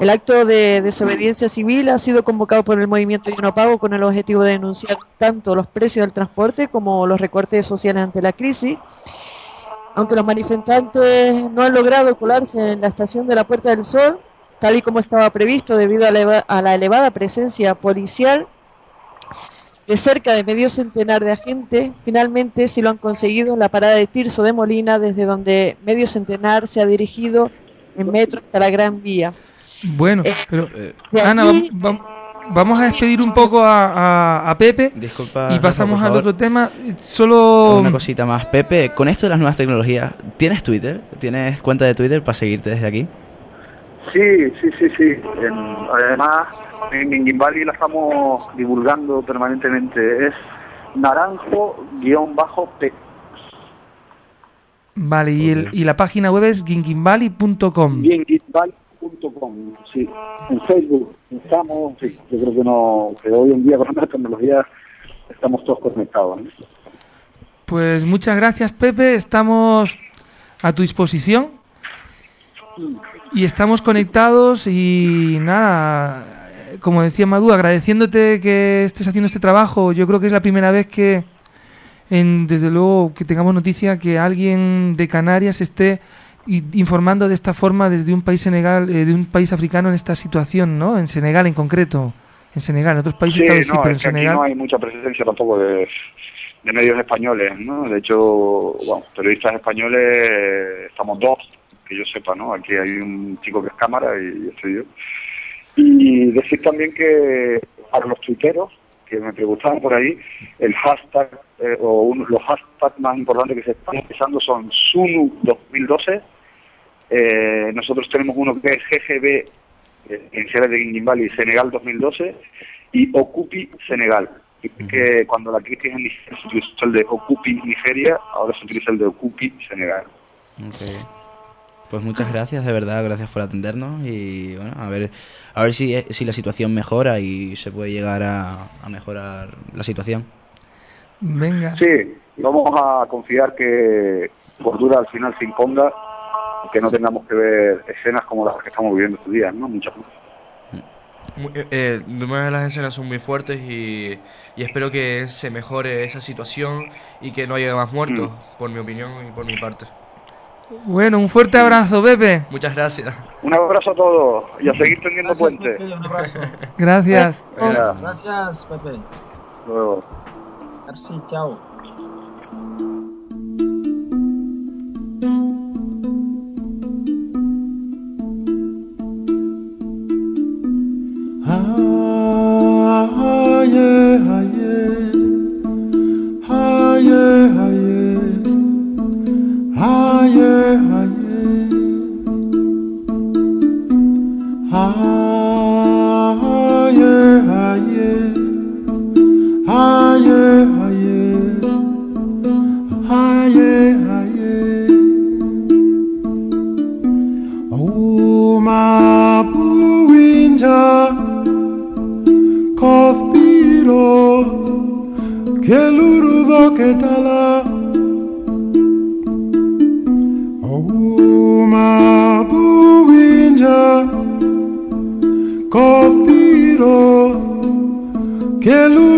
El acto de desobediencia civil ha sido convocado por el movimiento Yo no pago con el objetivo de denunciar tanto los precios del transporte como los recortes sociales ante la crisis. Aunque los manifestantes no han logrado colarse en la estación de la Puerta del Sol, tal y como estaba previsto debido a la, eva- a la elevada presencia policial de cerca de medio centenar de agentes, finalmente sí lo han conseguido en la parada de Tirso de Molina, desde donde medio centenar se ha dirigido en metro hasta la Gran Vía. Bueno, pero de Ana, aquí- vamos a despedir un poco a, a- a Pepe Disculpa, y Rafa, pasamos por al otro tema. Solo Una cosita más. Pepe, con esto de las nuevas tecnologías, ¿tienes Twitter? ¿Tienes cuenta de Twitter para seguirte desde aquí? Sí, sí, sí, sí. En- además, en Guingimbali la estamos divulgando permanentemente. Es naranjo-p. Vale, y, el- y la página web es gingimbali.com. Guingimbali.com, sí. En Facebook estamos, sí, yo creo que no, que hoy en día con la tecnología estamos todos conectados. ¿no? Pues muchas gracias, Pepe. Estamos a tu disposición. Y estamos conectados y nada, como decía Madu, agradeciéndote que estés haciendo este trabajo. Yo creo que es la primera vez que, en, desde luego, que tengamos noticia que alguien de Canarias esté informando de esta forma desde un país Senegal, eh, de un país africano en esta situación, ¿no? En Senegal en concreto. En Senegal, en otros países Sí, tal vez sí, pero en aquí Senegal. no hay mucha presencia tampoco de, de medios españoles, ¿no? De hecho, bueno, periodistas españoles estamos dos, que yo sepa, ¿no? Aquí hay un chico que es cámara y estoy yo. Y decir también que para los tuiteros, que me preguntaban por ahí, el hashtag eh, o uno- los hashtags más importantes que se están utilizando son SUNU 2012. Eh, nosotros tenemos uno que es GGB, eh, iniciales de Guingimbali, Senegal 2012, y Ocupi Senegal. Que cuando la crisis en Nigeria se utilizó el de Ocupi Nigeria, ahora se utiliza el de Ocupi Senegal. Ok. Pues muchas gracias, de verdad, gracias por atendernos y bueno, a ver, a ver si, si la situación mejora y se puede llegar a, a mejorar la situación. Venga. Sí, vamos a confiar que Cordura al final se imponga, que no tengamos que ver escenas como las que estamos viviendo estos días, ¿no? Muchas Mu- eh, eh, de las escenas son muy fuertes y, y espero que se mejore esa situación y que no haya más muertos, por mi opinión y por mi parte. Bueno, un fuerte abrazo, Pepe. Muchas gracias. Un abrazo a todos y a seguir tendiendo puentes. Un abrazo. Gracias. Gracias, Pepe. luego. Merci, chao.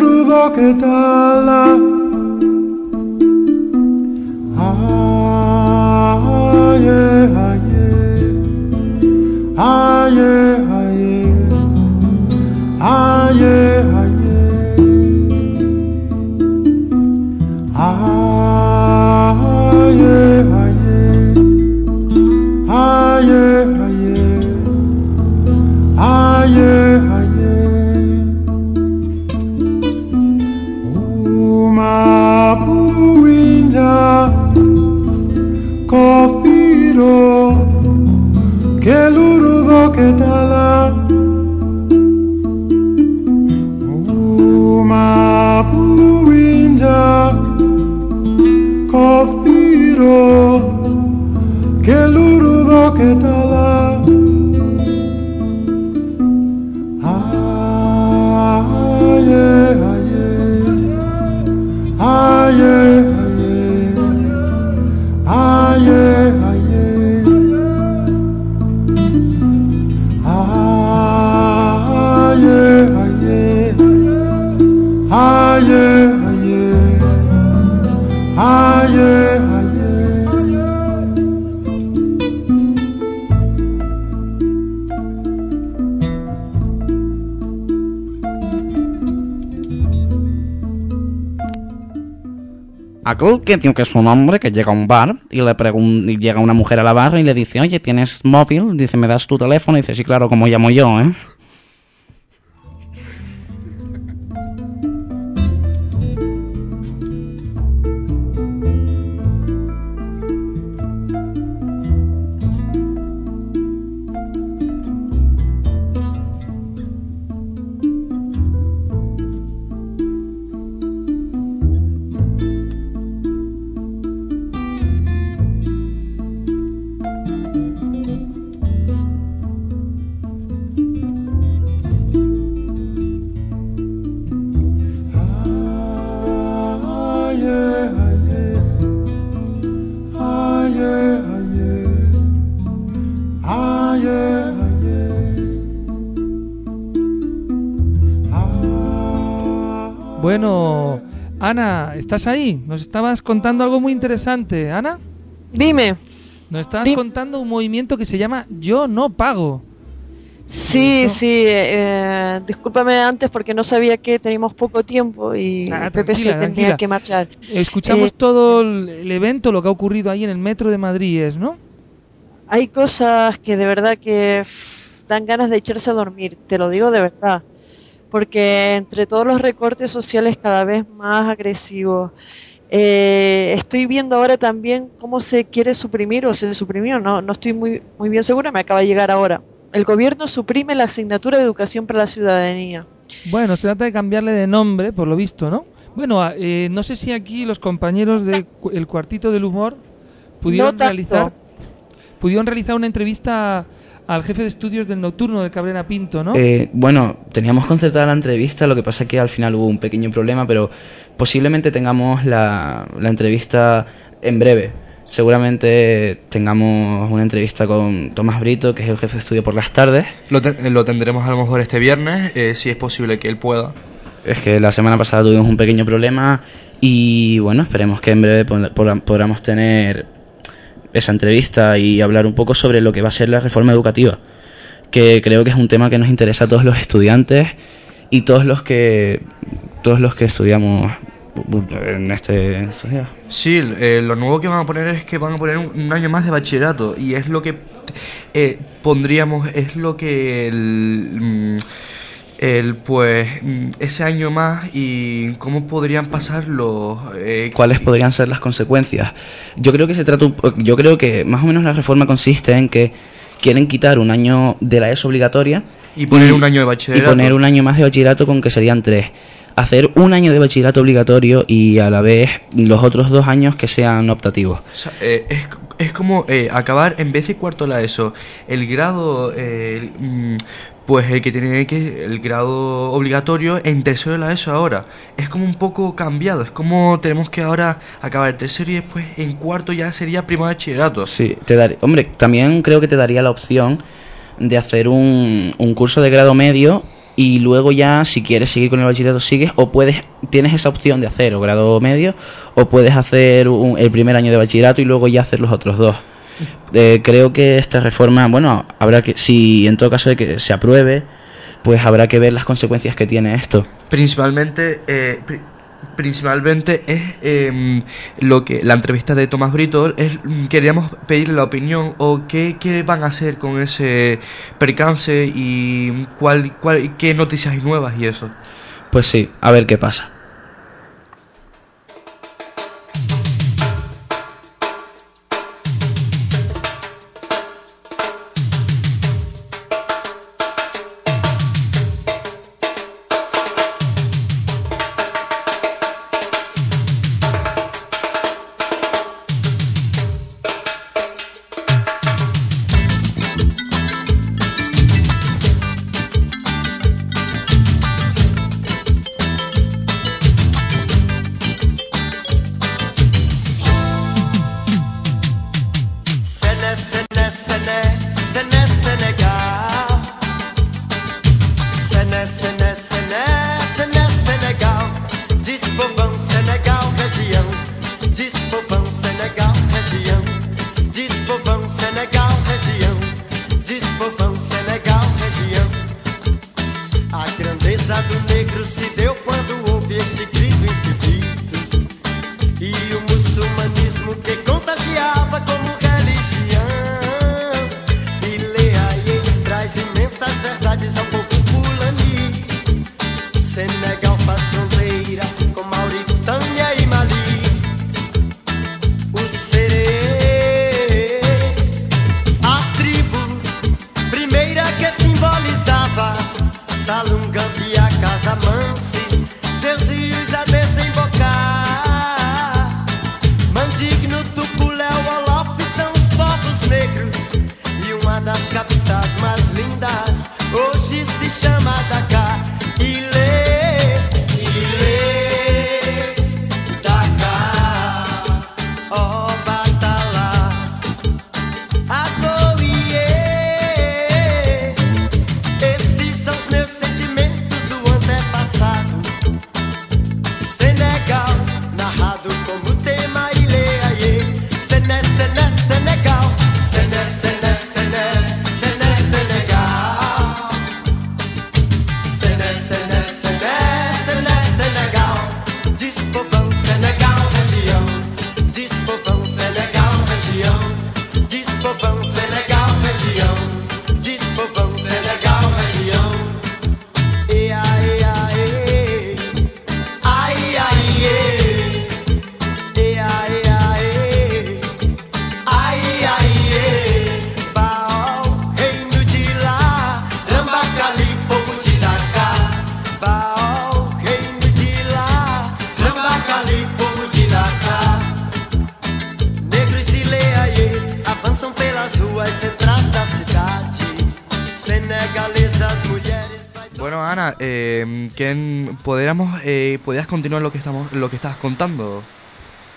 crudo que tala Que que es un hombre que llega a un bar y le pregun- y llega una mujer a la barra y le dice, oye, ¿tienes móvil? Dice, ¿me das tu teléfono? Y dice, sí, claro, como llamo yo, ¿eh? ¿Estás ahí? Nos estabas contando algo muy interesante. Ana, Dime. nos estabas Dime. contando un movimiento que se llama Yo no pago. Sí, sí, eh, discúlpame antes porque no sabía que teníamos poco tiempo y Ah, Pepe se tenía tranquila. que marchar. Escuchamos Eh, todo el, evento, lo que ha ocurrido ahí en el metro de Madrid, ¿es, ¿no? Hay cosas que de verdad que dan ganas de echarse a dormir, te lo digo de verdad. Porque entre todos los recortes sociales cada vez más agresivos, eh, estoy viendo ahora también cómo se quiere suprimir o se suprimió, no, no estoy muy, muy bien segura, me acaba de llegar ahora. El gobierno suprime la asignatura de educación para la ciudadanía. Bueno, se trata de cambiarle de nombre, por lo visto, ¿no? Bueno, a- eh, no sé si aquí los compañeros del el Cuartito del Humor pudieron realizar pudieron realizar una entrevista al jefe de estudios del Nocturno de Cabrera Pinto, ¿no? Eh, bueno, teníamos concertada la entrevista, lo que pasa es que al final hubo un pequeño problema, pero posiblemente tengamos la, la entrevista en breve. Seguramente tengamos una entrevista con Tomás Brito, que es el jefe de estudio por las tardes. Lo, te- lo tendremos a lo mejor este viernes, eh, si es posible que él pueda. Es que la semana pasada tuvimos un pequeño problema y bueno, esperemos que en breve pod- pod- podamos tener esa entrevista y hablar un poco sobre lo que va a ser la reforma educativa, que creo que es un tema que nos interesa a todos los estudiantes y todos los que todos los que estudiamos en este. Sí, eh, lo nuevo que van a poner es que van a poner un, un año más de bachillerato y es lo que eh, pondríamos, es lo que el, mm, el, pues mm, ese año más y cómo podrían pasarlo. eh, ¿Cuáles podrían ser las consecuencias? Yo creo que se trata yo creo que más o menos la reforma consiste en que quieren quitar un año de la ESO obligatoria Y poner un año de y bachillerato. poner un año más de bachillerato con que serían tres. Hacer un año de bachillerato obligatorio y a la vez los otros dos años que sean optativos. O sea, eh, es, es como eh, acabar en vez de cuarto la ESO, el grado, eh, el, mm, pues el que tiene que el grado obligatorio en tercero de la ESO ahora. Es como un poco cambiado, es como tenemos que ahora acabar el tercero y después en cuarto ya sería primo de bachillerato. Sí, te dar, hombre, también creo que te daría la opción de hacer un, un curso de grado medio y luego ya si quieres seguir con el bachillerato sigues o puedes tienes esa opción de hacer o grado medio o puedes hacer un- el primer año de bachillerato y luego ya hacer los otros dos. Eh, creo que esta reforma, bueno, habrá que si en todo caso de que se apruebe, pues habrá que ver las consecuencias que tiene esto. Principalmente, eh, pri- principalmente es em, lo que la entrevista de Tomás Brito es mm, queríamos pedirle la opinión o qué, qué van a hacer con ese percance y cuál, cuál qué noticias hay nuevas y eso. Pues sí, a ver qué pasa. ¿Podrías continuar lo que estamos, lo que estás contando?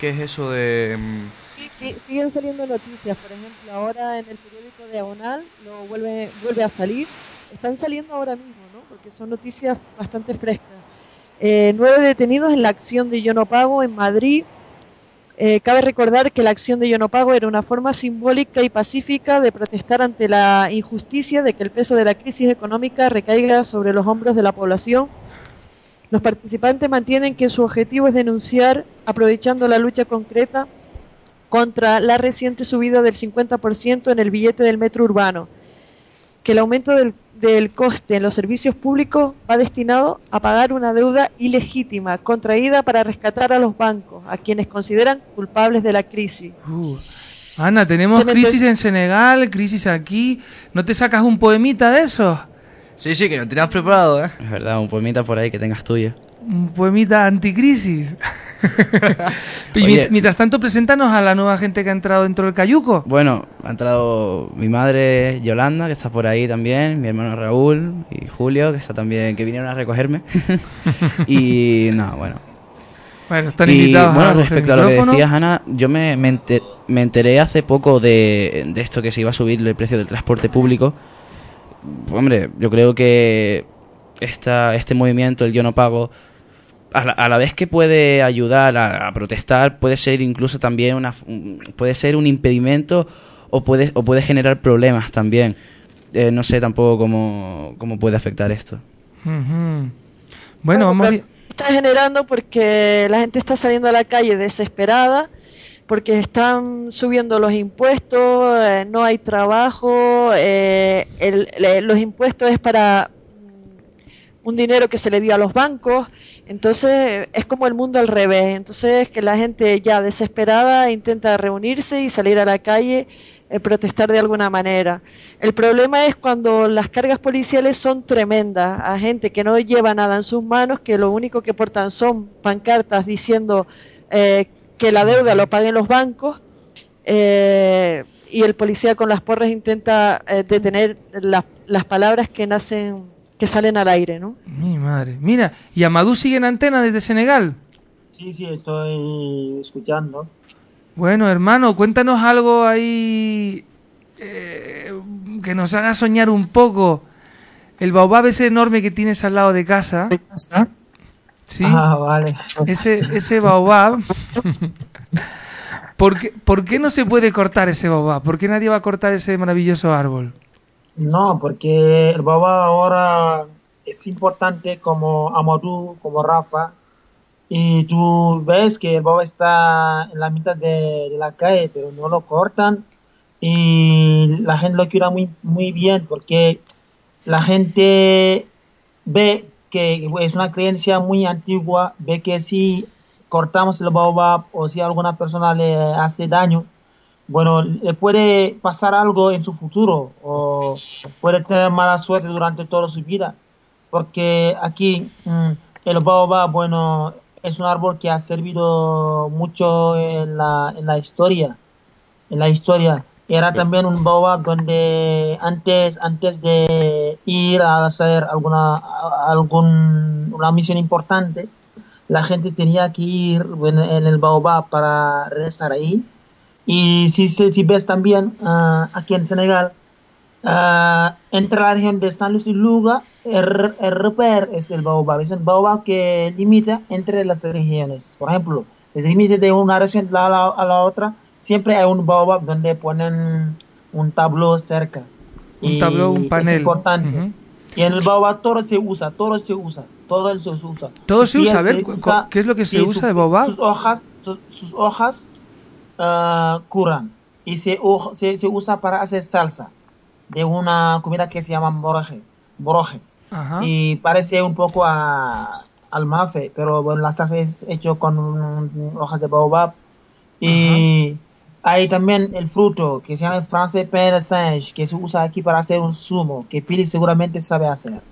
¿Qué es eso de...? mm, sí, siguen saliendo noticias. Por ejemplo, ahora en el periódico Diagonal lo vuelve, vuelve a salir. Están saliendo ahora mismo, ¿no? Porque son noticias bastante frescas. Eh, nueve detenidos en la acción de Yo no pago en Madrid. Eh, cabe recordar que la acción de Yo no pago era una forma simbólica y pacífica de protestar ante la injusticia de que el peso de la crisis económica recaiga sobre los hombros de la población. Los participantes mantienen que su objetivo es denunciar, aprovechando la lucha concreta, contra la reciente subida del 50% en el billete del metro urbano, que el aumento del, del coste en los servicios públicos va destinado a pagar una deuda ilegítima contraída para rescatar a los bancos, a quienes consideran culpables de la crisis. Uh, Ana, tenemos crisis en Senegal, crisis aquí. ¿No te sacas un poemita de eso? Sí, sí, que no tenías preparado, ¿eh? Es verdad, un poemita por ahí que tengas tuyo. Un poemita anticrisis. y Oye. mient- mientras tanto, preséntanos a la nueva gente que ha entrado dentro del cayuco. Bueno, ha entrado mi madre Yolanda, que está por ahí también, mi hermano Raúl y Julio, que está también, que vinieron a recogerme. y no, bueno. Bueno, están Y, invitados bueno, a respecto a lo que decías, Ana, yo me, me, ente- me enteré hace poco de, de esto que se iba a subir el precio del transporte público. Hombre, yo creo que esta, este movimiento, el yo no pago, a la, a la vez que puede ayudar a, a protestar, puede ser incluso también una, un- puede ser un impedimento o puede, o puede generar problemas también. Eh, no sé tampoco cómo, cómo puede afectar esto. Bueno, vamos a... Está generando porque la gente está saliendo a la calle desesperada, porque están subiendo los impuestos, eh, no hay trabajo, eh, los impuestos es para mm, un dinero que se le dio a los bancos, entonces es como el mundo al revés, entonces que la gente ya desesperada intenta reunirse y salir a la calle, eh, protestar de alguna manera. El problema es cuando las cargas policiales son tremendas, a gente que no lleva nada en sus manos, que lo único que portan son pancartas diciendo eh, que la deuda lo paguen los bancos, eh, y el policía con las porras intenta eh, detener las, las palabras que nacen, que salen al aire, ¿no? Mi madre. Mira, ¿y Amadou sigue en antena desde Senegal? Sí, sí, estoy escuchando. Bueno, hermano, cuéntanos algo ahí eh, que nos haga soñar un poco. El baobab ese enorme que tienes al lado de casa. Sí. Ah, vale. Ese, ese baobab. ¿Por qué, ¿Por qué no se puede cortar ese baobab? ¿Por qué nadie va a cortar ese maravilloso árbol? No, porque el baba ahora es importante como Amadou, como Rafa. Y tú ves que el baba está en la mitad de, de la calle, pero no lo cortan. Y la gente lo cuida muy, muy bien porque la gente ve que es una creencia muy antigua, ve que si cortamos el baobab o si alguna persona le hace daño, bueno, le puede pasar algo en su futuro o puede tener mala suerte durante toda su vida. Porque aquí mm, el baobab, bueno, es un árbol que ha servido mucho en la, en la historia. En la historia. Era también un baobab donde antes, antes de ir a hacer alguna, algún, una misión importante, la gente tenía que ir en, en el baobab para rezar ahí. Y si, si, ves también ah, aquí en Senegal, ah, entre la región de San Luis y Luga, el, el reper es el baobab. Es el baobab que limita entre las regiones. Por ejemplo, el límite de una región a la, a la otra, siempre hay un baobab donde ponen un tabló cerca. Un Y tabló, un panel. Es importante. Y en el baobab todo se usa, todo se usa, todo se usa. Todo se usa, a ver, usa, ¿qué es lo que se usa su- de baobab? Sus hojas, sus, sus hojas ah, curan y se, se, se usa para hacer salsa de una comida que se llama boroje, boroje. Ajá. y parece un poco a, al mafe, pero bueno, la salsa es hecho con hojas de baobab y hay también el fruto que se llama en francés pain singe que se usa aquí para hacer un zumo que Pili seguramente sabe hacer.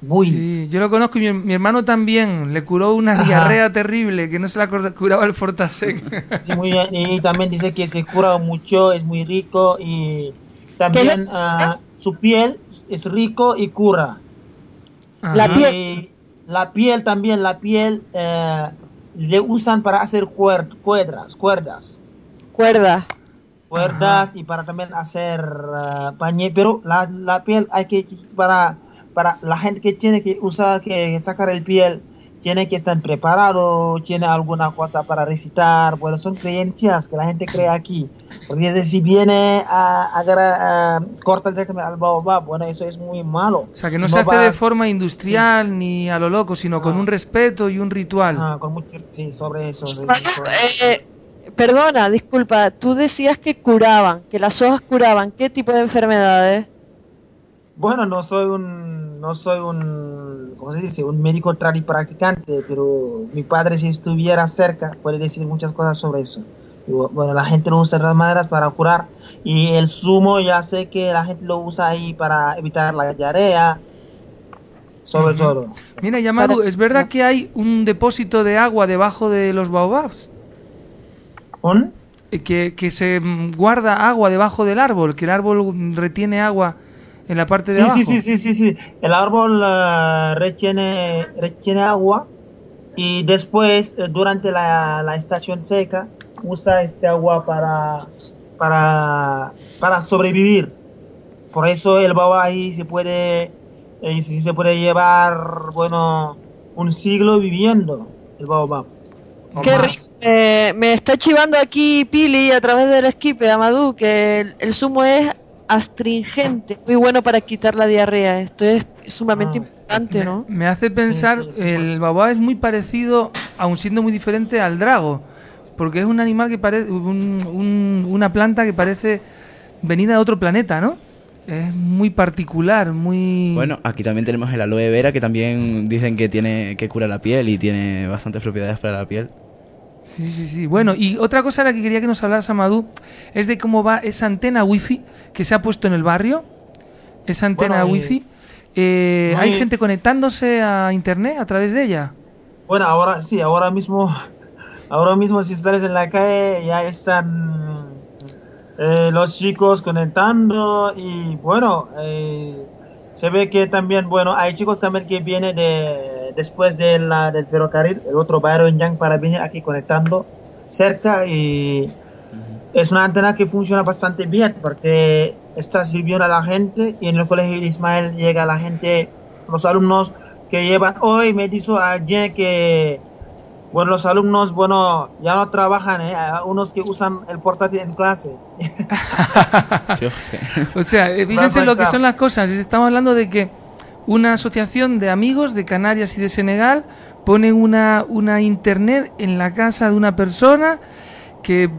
Muy Sí, yo lo conozco y mi, mi hermano también. Le curó una Ajá. diarrea terrible que no se la curaba el Fortasec. Sí, muy bien. Y también dice que se cura mucho, es muy rico y también ah, su piel es rico y cura. La Y piel. La piel también, la piel eh, le usan para hacer cuer- cuerdas, cuerdas, Cuerda. cuerdas y para también hacer ah, pañe, pero la, la piel hay que para para la gente que tiene que usar que sacar el piel tiene que estar preparado, tiene alguna cosa para recitar, bueno, son creencias que la gente cree aquí. Porque si viene a, agarrar, a cortar directamente al baobab, bueno, eso es muy malo. O sea, que no Si se hace de forma industrial ni a lo loco, sino con un respeto y un ritual. Ah, con mucho, sí, sobre eso. sobre Eh, perdona, disculpa, tú decías que curaban, que las hojas curaban. ¿Qué tipo de enfermedades? Bueno, no soy un, no soy un, ¿cómo se dice? Un médico practicante, pero mi padre si estuviera cerca puede decir muchas cosas sobre eso. Y bueno, la gente no usa las maderas para curar. Y el zumo ya sé que la gente lo usa ahí para evitar la diarrea, sobre todo. Mira, Yamadu, ¿es verdad que hay un depósito de agua debajo de los baobabs? ¿Un? Eh, Que, que se mm, guarda agua debajo del árbol, que el árbol mm, retiene agua en la parte de Sí, abajo. sí, sí, sí, sí, sí. El árbol eh, retiene, retiene agua y después, eh, durante la, la estación seca, usa este agua para, para, para sobrevivir. Por eso el baba ahí se puede, eh, se puede llevar, bueno, un siglo viviendo el baobab. Qué más. rico. Eh, me está chivando aquí Pili a través del esquipe, Amadou, que el, el zumo es astringente, muy bueno para quitar la diarrea. Esto es sumamente importante, ¿no? Me hace pensar, el baobab es muy parecido, aun siendo muy diferente, al drago, porque es un animal que parece, un- un- una planta que parece venida de otro planeta, ¿no? Es muy particular, muy... Bueno, aquí también tenemos el aloe vera que también dicen que tiene que cura la piel y tiene bastantes propiedades para la piel. Sí, sí, sí. Bueno, y otra cosa de la que quería que nos hablaras, Amadou, es de cómo va esa antena wifi que se ha puesto en el barrio. Esa antena Bueno, wifi. Eh, muy- ¿Hay gente conectándose a internet a través de ella? Bueno, ahora sí, ahora mismo, ahora mismo si sales en la calle ya están eh, los chicos conectando y bueno, eh, se ve que también, bueno, hay chicos también que vienen de después de la, del ferrocarril, el otro barrio en Yang para venir aquí conectando cerca y es una antena que funciona bastante bien porque está sirviendo a la gente y en el colegio de Ismael llega la gente, los alumnos que llevan hoy me dijo ayer que bueno los alumnos bueno ya no trabajan ¿eh? hay unos que usan el portátil en clase O sea, eh, fíjense lo que son las cosas. Estamos hablando de que una asociación de amigos de Canarias y de Senegal pone una, una internet en la casa de una persona que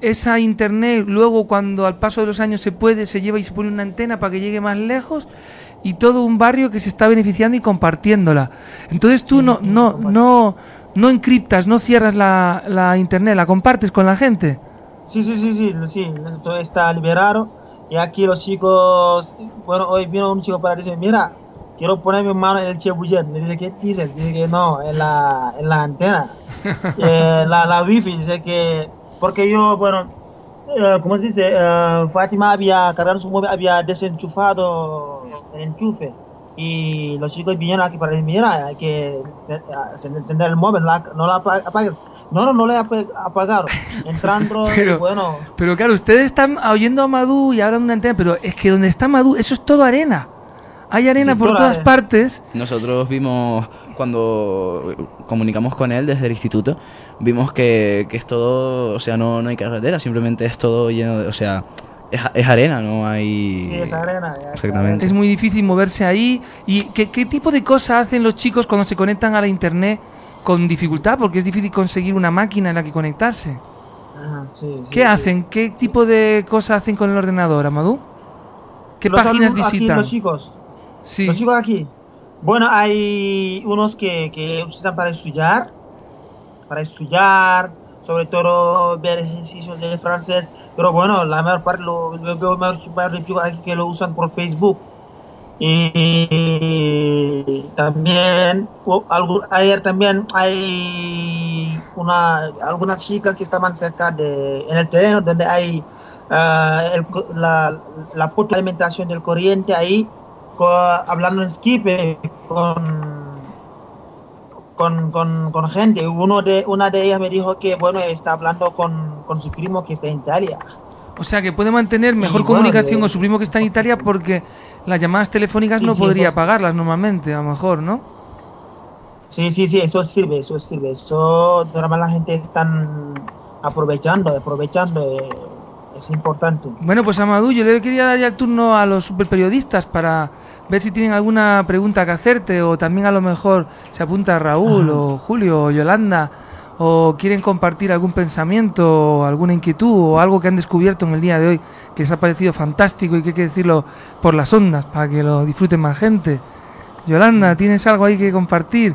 esa internet luego cuando al paso de los años se puede se lleva y se pone una antena para que llegue más lejos y todo un barrio que se está beneficiando y compartiéndola. Entonces tú no no no no encriptas, no cierras la, la internet, la compartes con la gente. sí sí sí sí sí todo está liberado y aquí los chicos bueno hoy vino un chico para decirme mira quiero poner mi mano en el chebullet me dice ¿qué dices? dice que no en la en la antena Eh, la, la wifi dice que porque yo bueno eh, ¿cómo se dice? Eh, Fátima había cargado su móvil había desenchufado el enchufe y los chicos vinieron aquí para decir mira hay que ce- encender el móvil no, la- apagues no no no lo he apa- apagado entrando Pero- bueno Pero claro, ustedes están oyendo a Madú y hablan de una antena, pero es que donde está Madú, eso es todo arena. Hay arena Sí, por toda todas arena. partes. Nosotros vimos, cuando comunicamos con él desde el instituto, vimos que, que es todo, o sea, no, no hay carretera, simplemente es todo lleno de, o sea, es, es arena, no hay... sí es arena ya. Exactamente. Es muy difícil moverse ahí. ¿Y qué, qué tipo de cosas hacen los chicos cuando se conectan a la internet con dificultad? Porque es difícil conseguir una máquina en la que conectarse. Ajá, sí, sí, ¿Qué sí. hacen? ¿Qué tipo de cosas hacen con el ordenador, Amadú? ¿Qué Los páginas alumnos aquí, visitan? los chicos Sí. los chicos aquí. Bueno hay unos que, que usan para estudiar para estudiar sobre todo ver ejercicios de francés pero bueno la mayor parte lo, lo veo que lo usan por Facebook. Y también ayer también hay una algunas chicas que estaban cerca de en el terreno donde hay ah, la, la alimentación del corriente ahí hablando en Skype con con, con, con gente uno de una de ellas me dijo que bueno está hablando con, con su primo que está en Italia O sea, que puede mantener mejor bueno, comunicación de- con su primo que está en Italia porque las llamadas telefónicas Sí, no sí, podría eso pagarlas normalmente, a lo mejor, ¿no? Sí, sí, sí, eso sirve, eso sirve. Eso, además la gente están aprovechando, aprovechando, eh, es importante. Bueno, pues Amadou, yo le quería dar ya el turno a los superperiodistas para ver si tienen alguna pregunta que hacerte o también a lo mejor se apunta Raúl o Julio o Yolanda o quieren compartir algún pensamiento o alguna inquietud o algo que han descubierto en el día de hoy que les ha parecido fantástico y que hay que decirlo por las ondas para que lo disfruten más gente. Yolanda, ¿tienes algo ahí que compartir?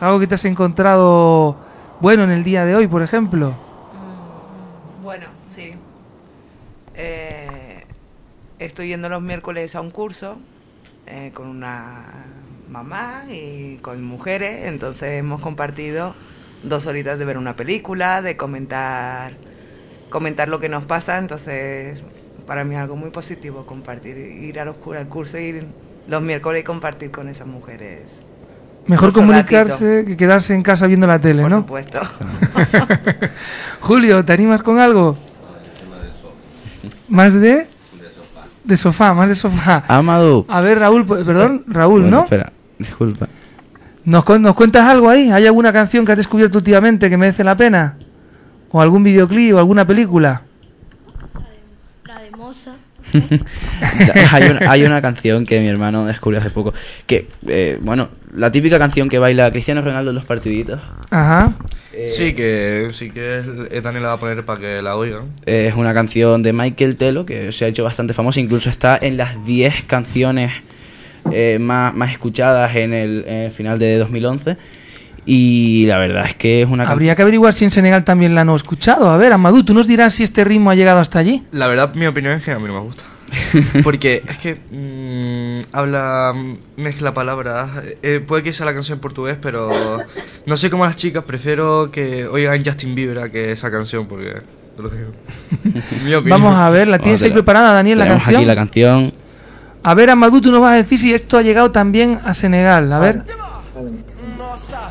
Algo que te has encontrado bueno en el día de hoy, por ejemplo. Estoy yendo los miércoles a un curso eh, con una mamá y con mujeres, entonces hemos compartido dos horitas de ver una película, de comentar, comentar lo que nos pasa, entonces para mí es algo muy positivo compartir, ir a los, al curso, ir los miércoles y compartir con esas mujeres. Mejor comunicarse que quedarse en casa viendo la tele, Por ¿no? supuesto. Julio, ¿te animas con algo? ¿Más de? De sofá, más de sofá. Amadou. A ver, Raúl, pues, perdón, Raúl, Bueno, ¿no? Espera, disculpa. ¿Nos, cu- ¿Nos cuentas algo ahí? ¿Hay alguna canción que has descubierto últimamente que merece la pena? ¿O algún videoclip o alguna película? La de Moza. hay, una, hay una canción que mi hermano descubrió hace poco. Que, eh, bueno, la típica canción que baila Cristiano Ronaldo en los partiditos. Ajá. Sí, que sí que eh, Dani la va a poner para que la oigan. Es una canción de Michael Telo que se ha hecho bastante famosa, incluso está en las 10 canciones eh, más, más escuchadas en el, en el final de 2011. Y la verdad es que es una canción... Habría que averiguar si en Senegal también la han escuchado. A ver, Amadou, tú nos dirás si este ritmo ha llegado hasta allí. La verdad, mi opinión es que a mí no me gusta. Porque es que mm, habla, mezcla palabras. Eh, puede que sea la canción en portugués, pero no sé cómo las chicas prefiero que oigan Justin Bieber a que esa canción, porque te lo digo. Mi opinión. Vamos a ver, ¿la tienes ahí preparada, Daniel, la tenemos canción? aquí la canción. A ver, Amadou, tú nos vas a decir si esto ha llegado también a Senegal. A ver. Nossa,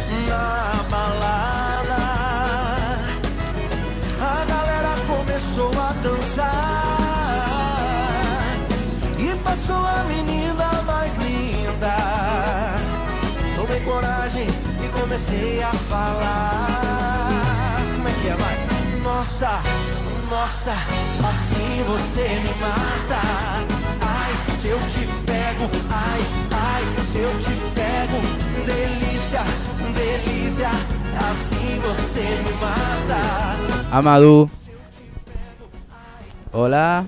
comecei a falar Como é que é, vai? Nossa, nossa, assim você me mata Ai, se eu te pego, ai, ai, se eu te pego Delícia, delícia, assim você me mata Amadou. Hola.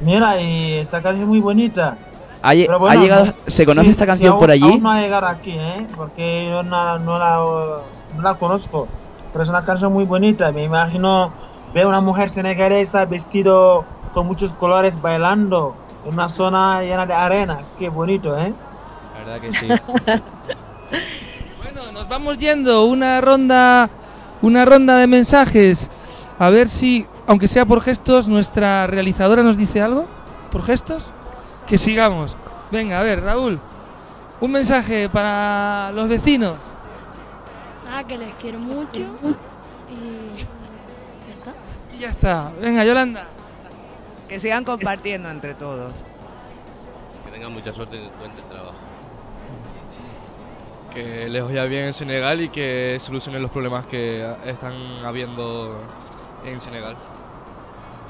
Mira, y esa canción es muy bonita. Ha, Pero ha bueno, llegado, no- ¿Se conoce sí, esta sí, canción aún- por allí? Aún no ha llegado aquí, ¿eh? Porque yo no, no la, no la conozco. Pero es una canción muy bonita. Me imagino ver una mujer senegalesa vestido con muchos colores bailando en una zona llena de arena. Qué bonito, ¿eh? La verdad que sí. Bueno, nos vamos yendo. Una ronda, una ronda de mensajes. A ver si, aunque sea por gestos, nuestra realizadora nos dice algo. ¿Por gestos? Que sigamos. Venga, a ver, Raúl. Un mensaje para los vecinos. Ah, que les quiero mucho. Y ya está. Y ya está. Venga, Yolanda. Que sigan compartiendo entre todos. Que tengan mucha suerte en el trabajo. Que les vaya bien en Senegal y que solucionen los problemas que están habiendo en Senegal.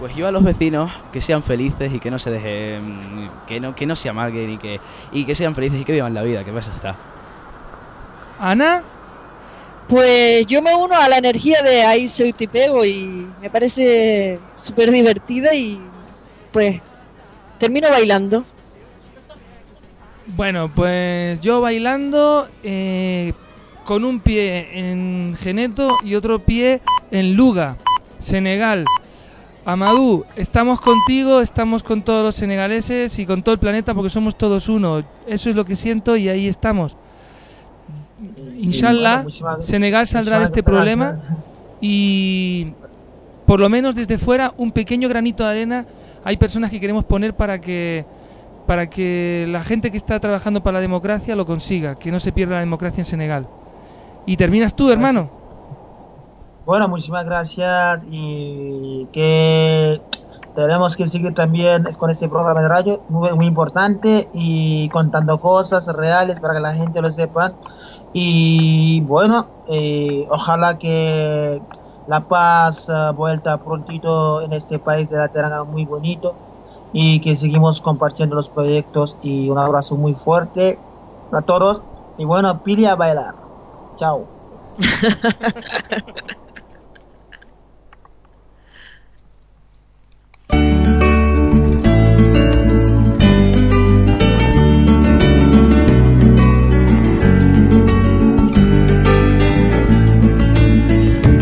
Pues yo a los vecinos que sean felices y que no se dejen, que no, que no se amarguen y que, y que sean felices y que vivan la vida, que eso está. Ana. Pues yo me uno a la energía de ahí soy te pego y me parece súper divertida y pues termino bailando. Bueno, pues yo bailando eh, con un pie en Geneto y otro pie en Luga, Senegal. Amadou, estamos contigo, estamos con todos los senegaleses y con todo el planeta porque somos todos uno. Eso es lo que siento y ahí estamos. Inshallah, Senegal saldrá de este problema y por lo menos desde fuera un pequeño granito de arena hay personas que queremos poner para que para que la gente que está trabajando para la democracia lo consiga, que no se pierda la democracia en Senegal. Y terminas tú, hermano. Bueno, muchísimas gracias y que tenemos que seguir también con este programa de radio muy, muy importante y contando cosas reales para que la gente lo sepa. Y bueno, eh, ojalá que la paz eh, vuelta prontito en este país de la Teranga muy bonito y que seguimos compartiendo los proyectos y un abrazo muy fuerte a todos y bueno, Pili a bailar. Chao.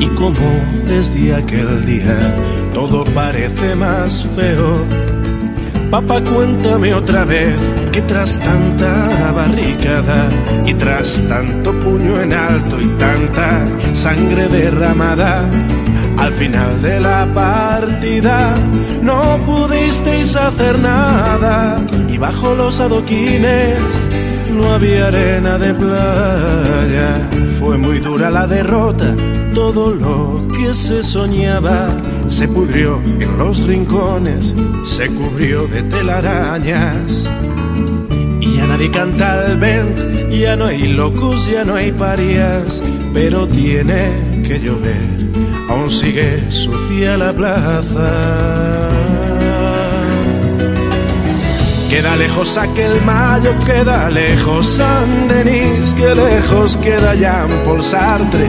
Y como desde aquel día todo parece más feo. Papá, cuéntame otra vez que tras tanta barricada y tras tanto puño en alto y tanta sangre derramada, al final de la partida no pudisteis hacer nada y bajo los adoquines no había arena de playa. Fue muy dura la derrota, todo lo que se soñaba se pudrió en los rincones, se cubrió de telarañas. Y ya nadie canta el vent, ya no hay locos, ya no hay parias, pero tiene que llover, aún sigue sucia la plaza. Queda lejos aquel mayo, queda lejos San Denis, que lejos queda Jean Paul Sartre,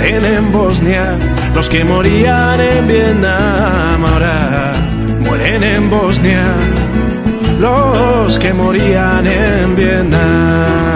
mueren en Bosnia los que morían en Vietnam. Ahora mueren en Bosnia los que morían en Vietnam.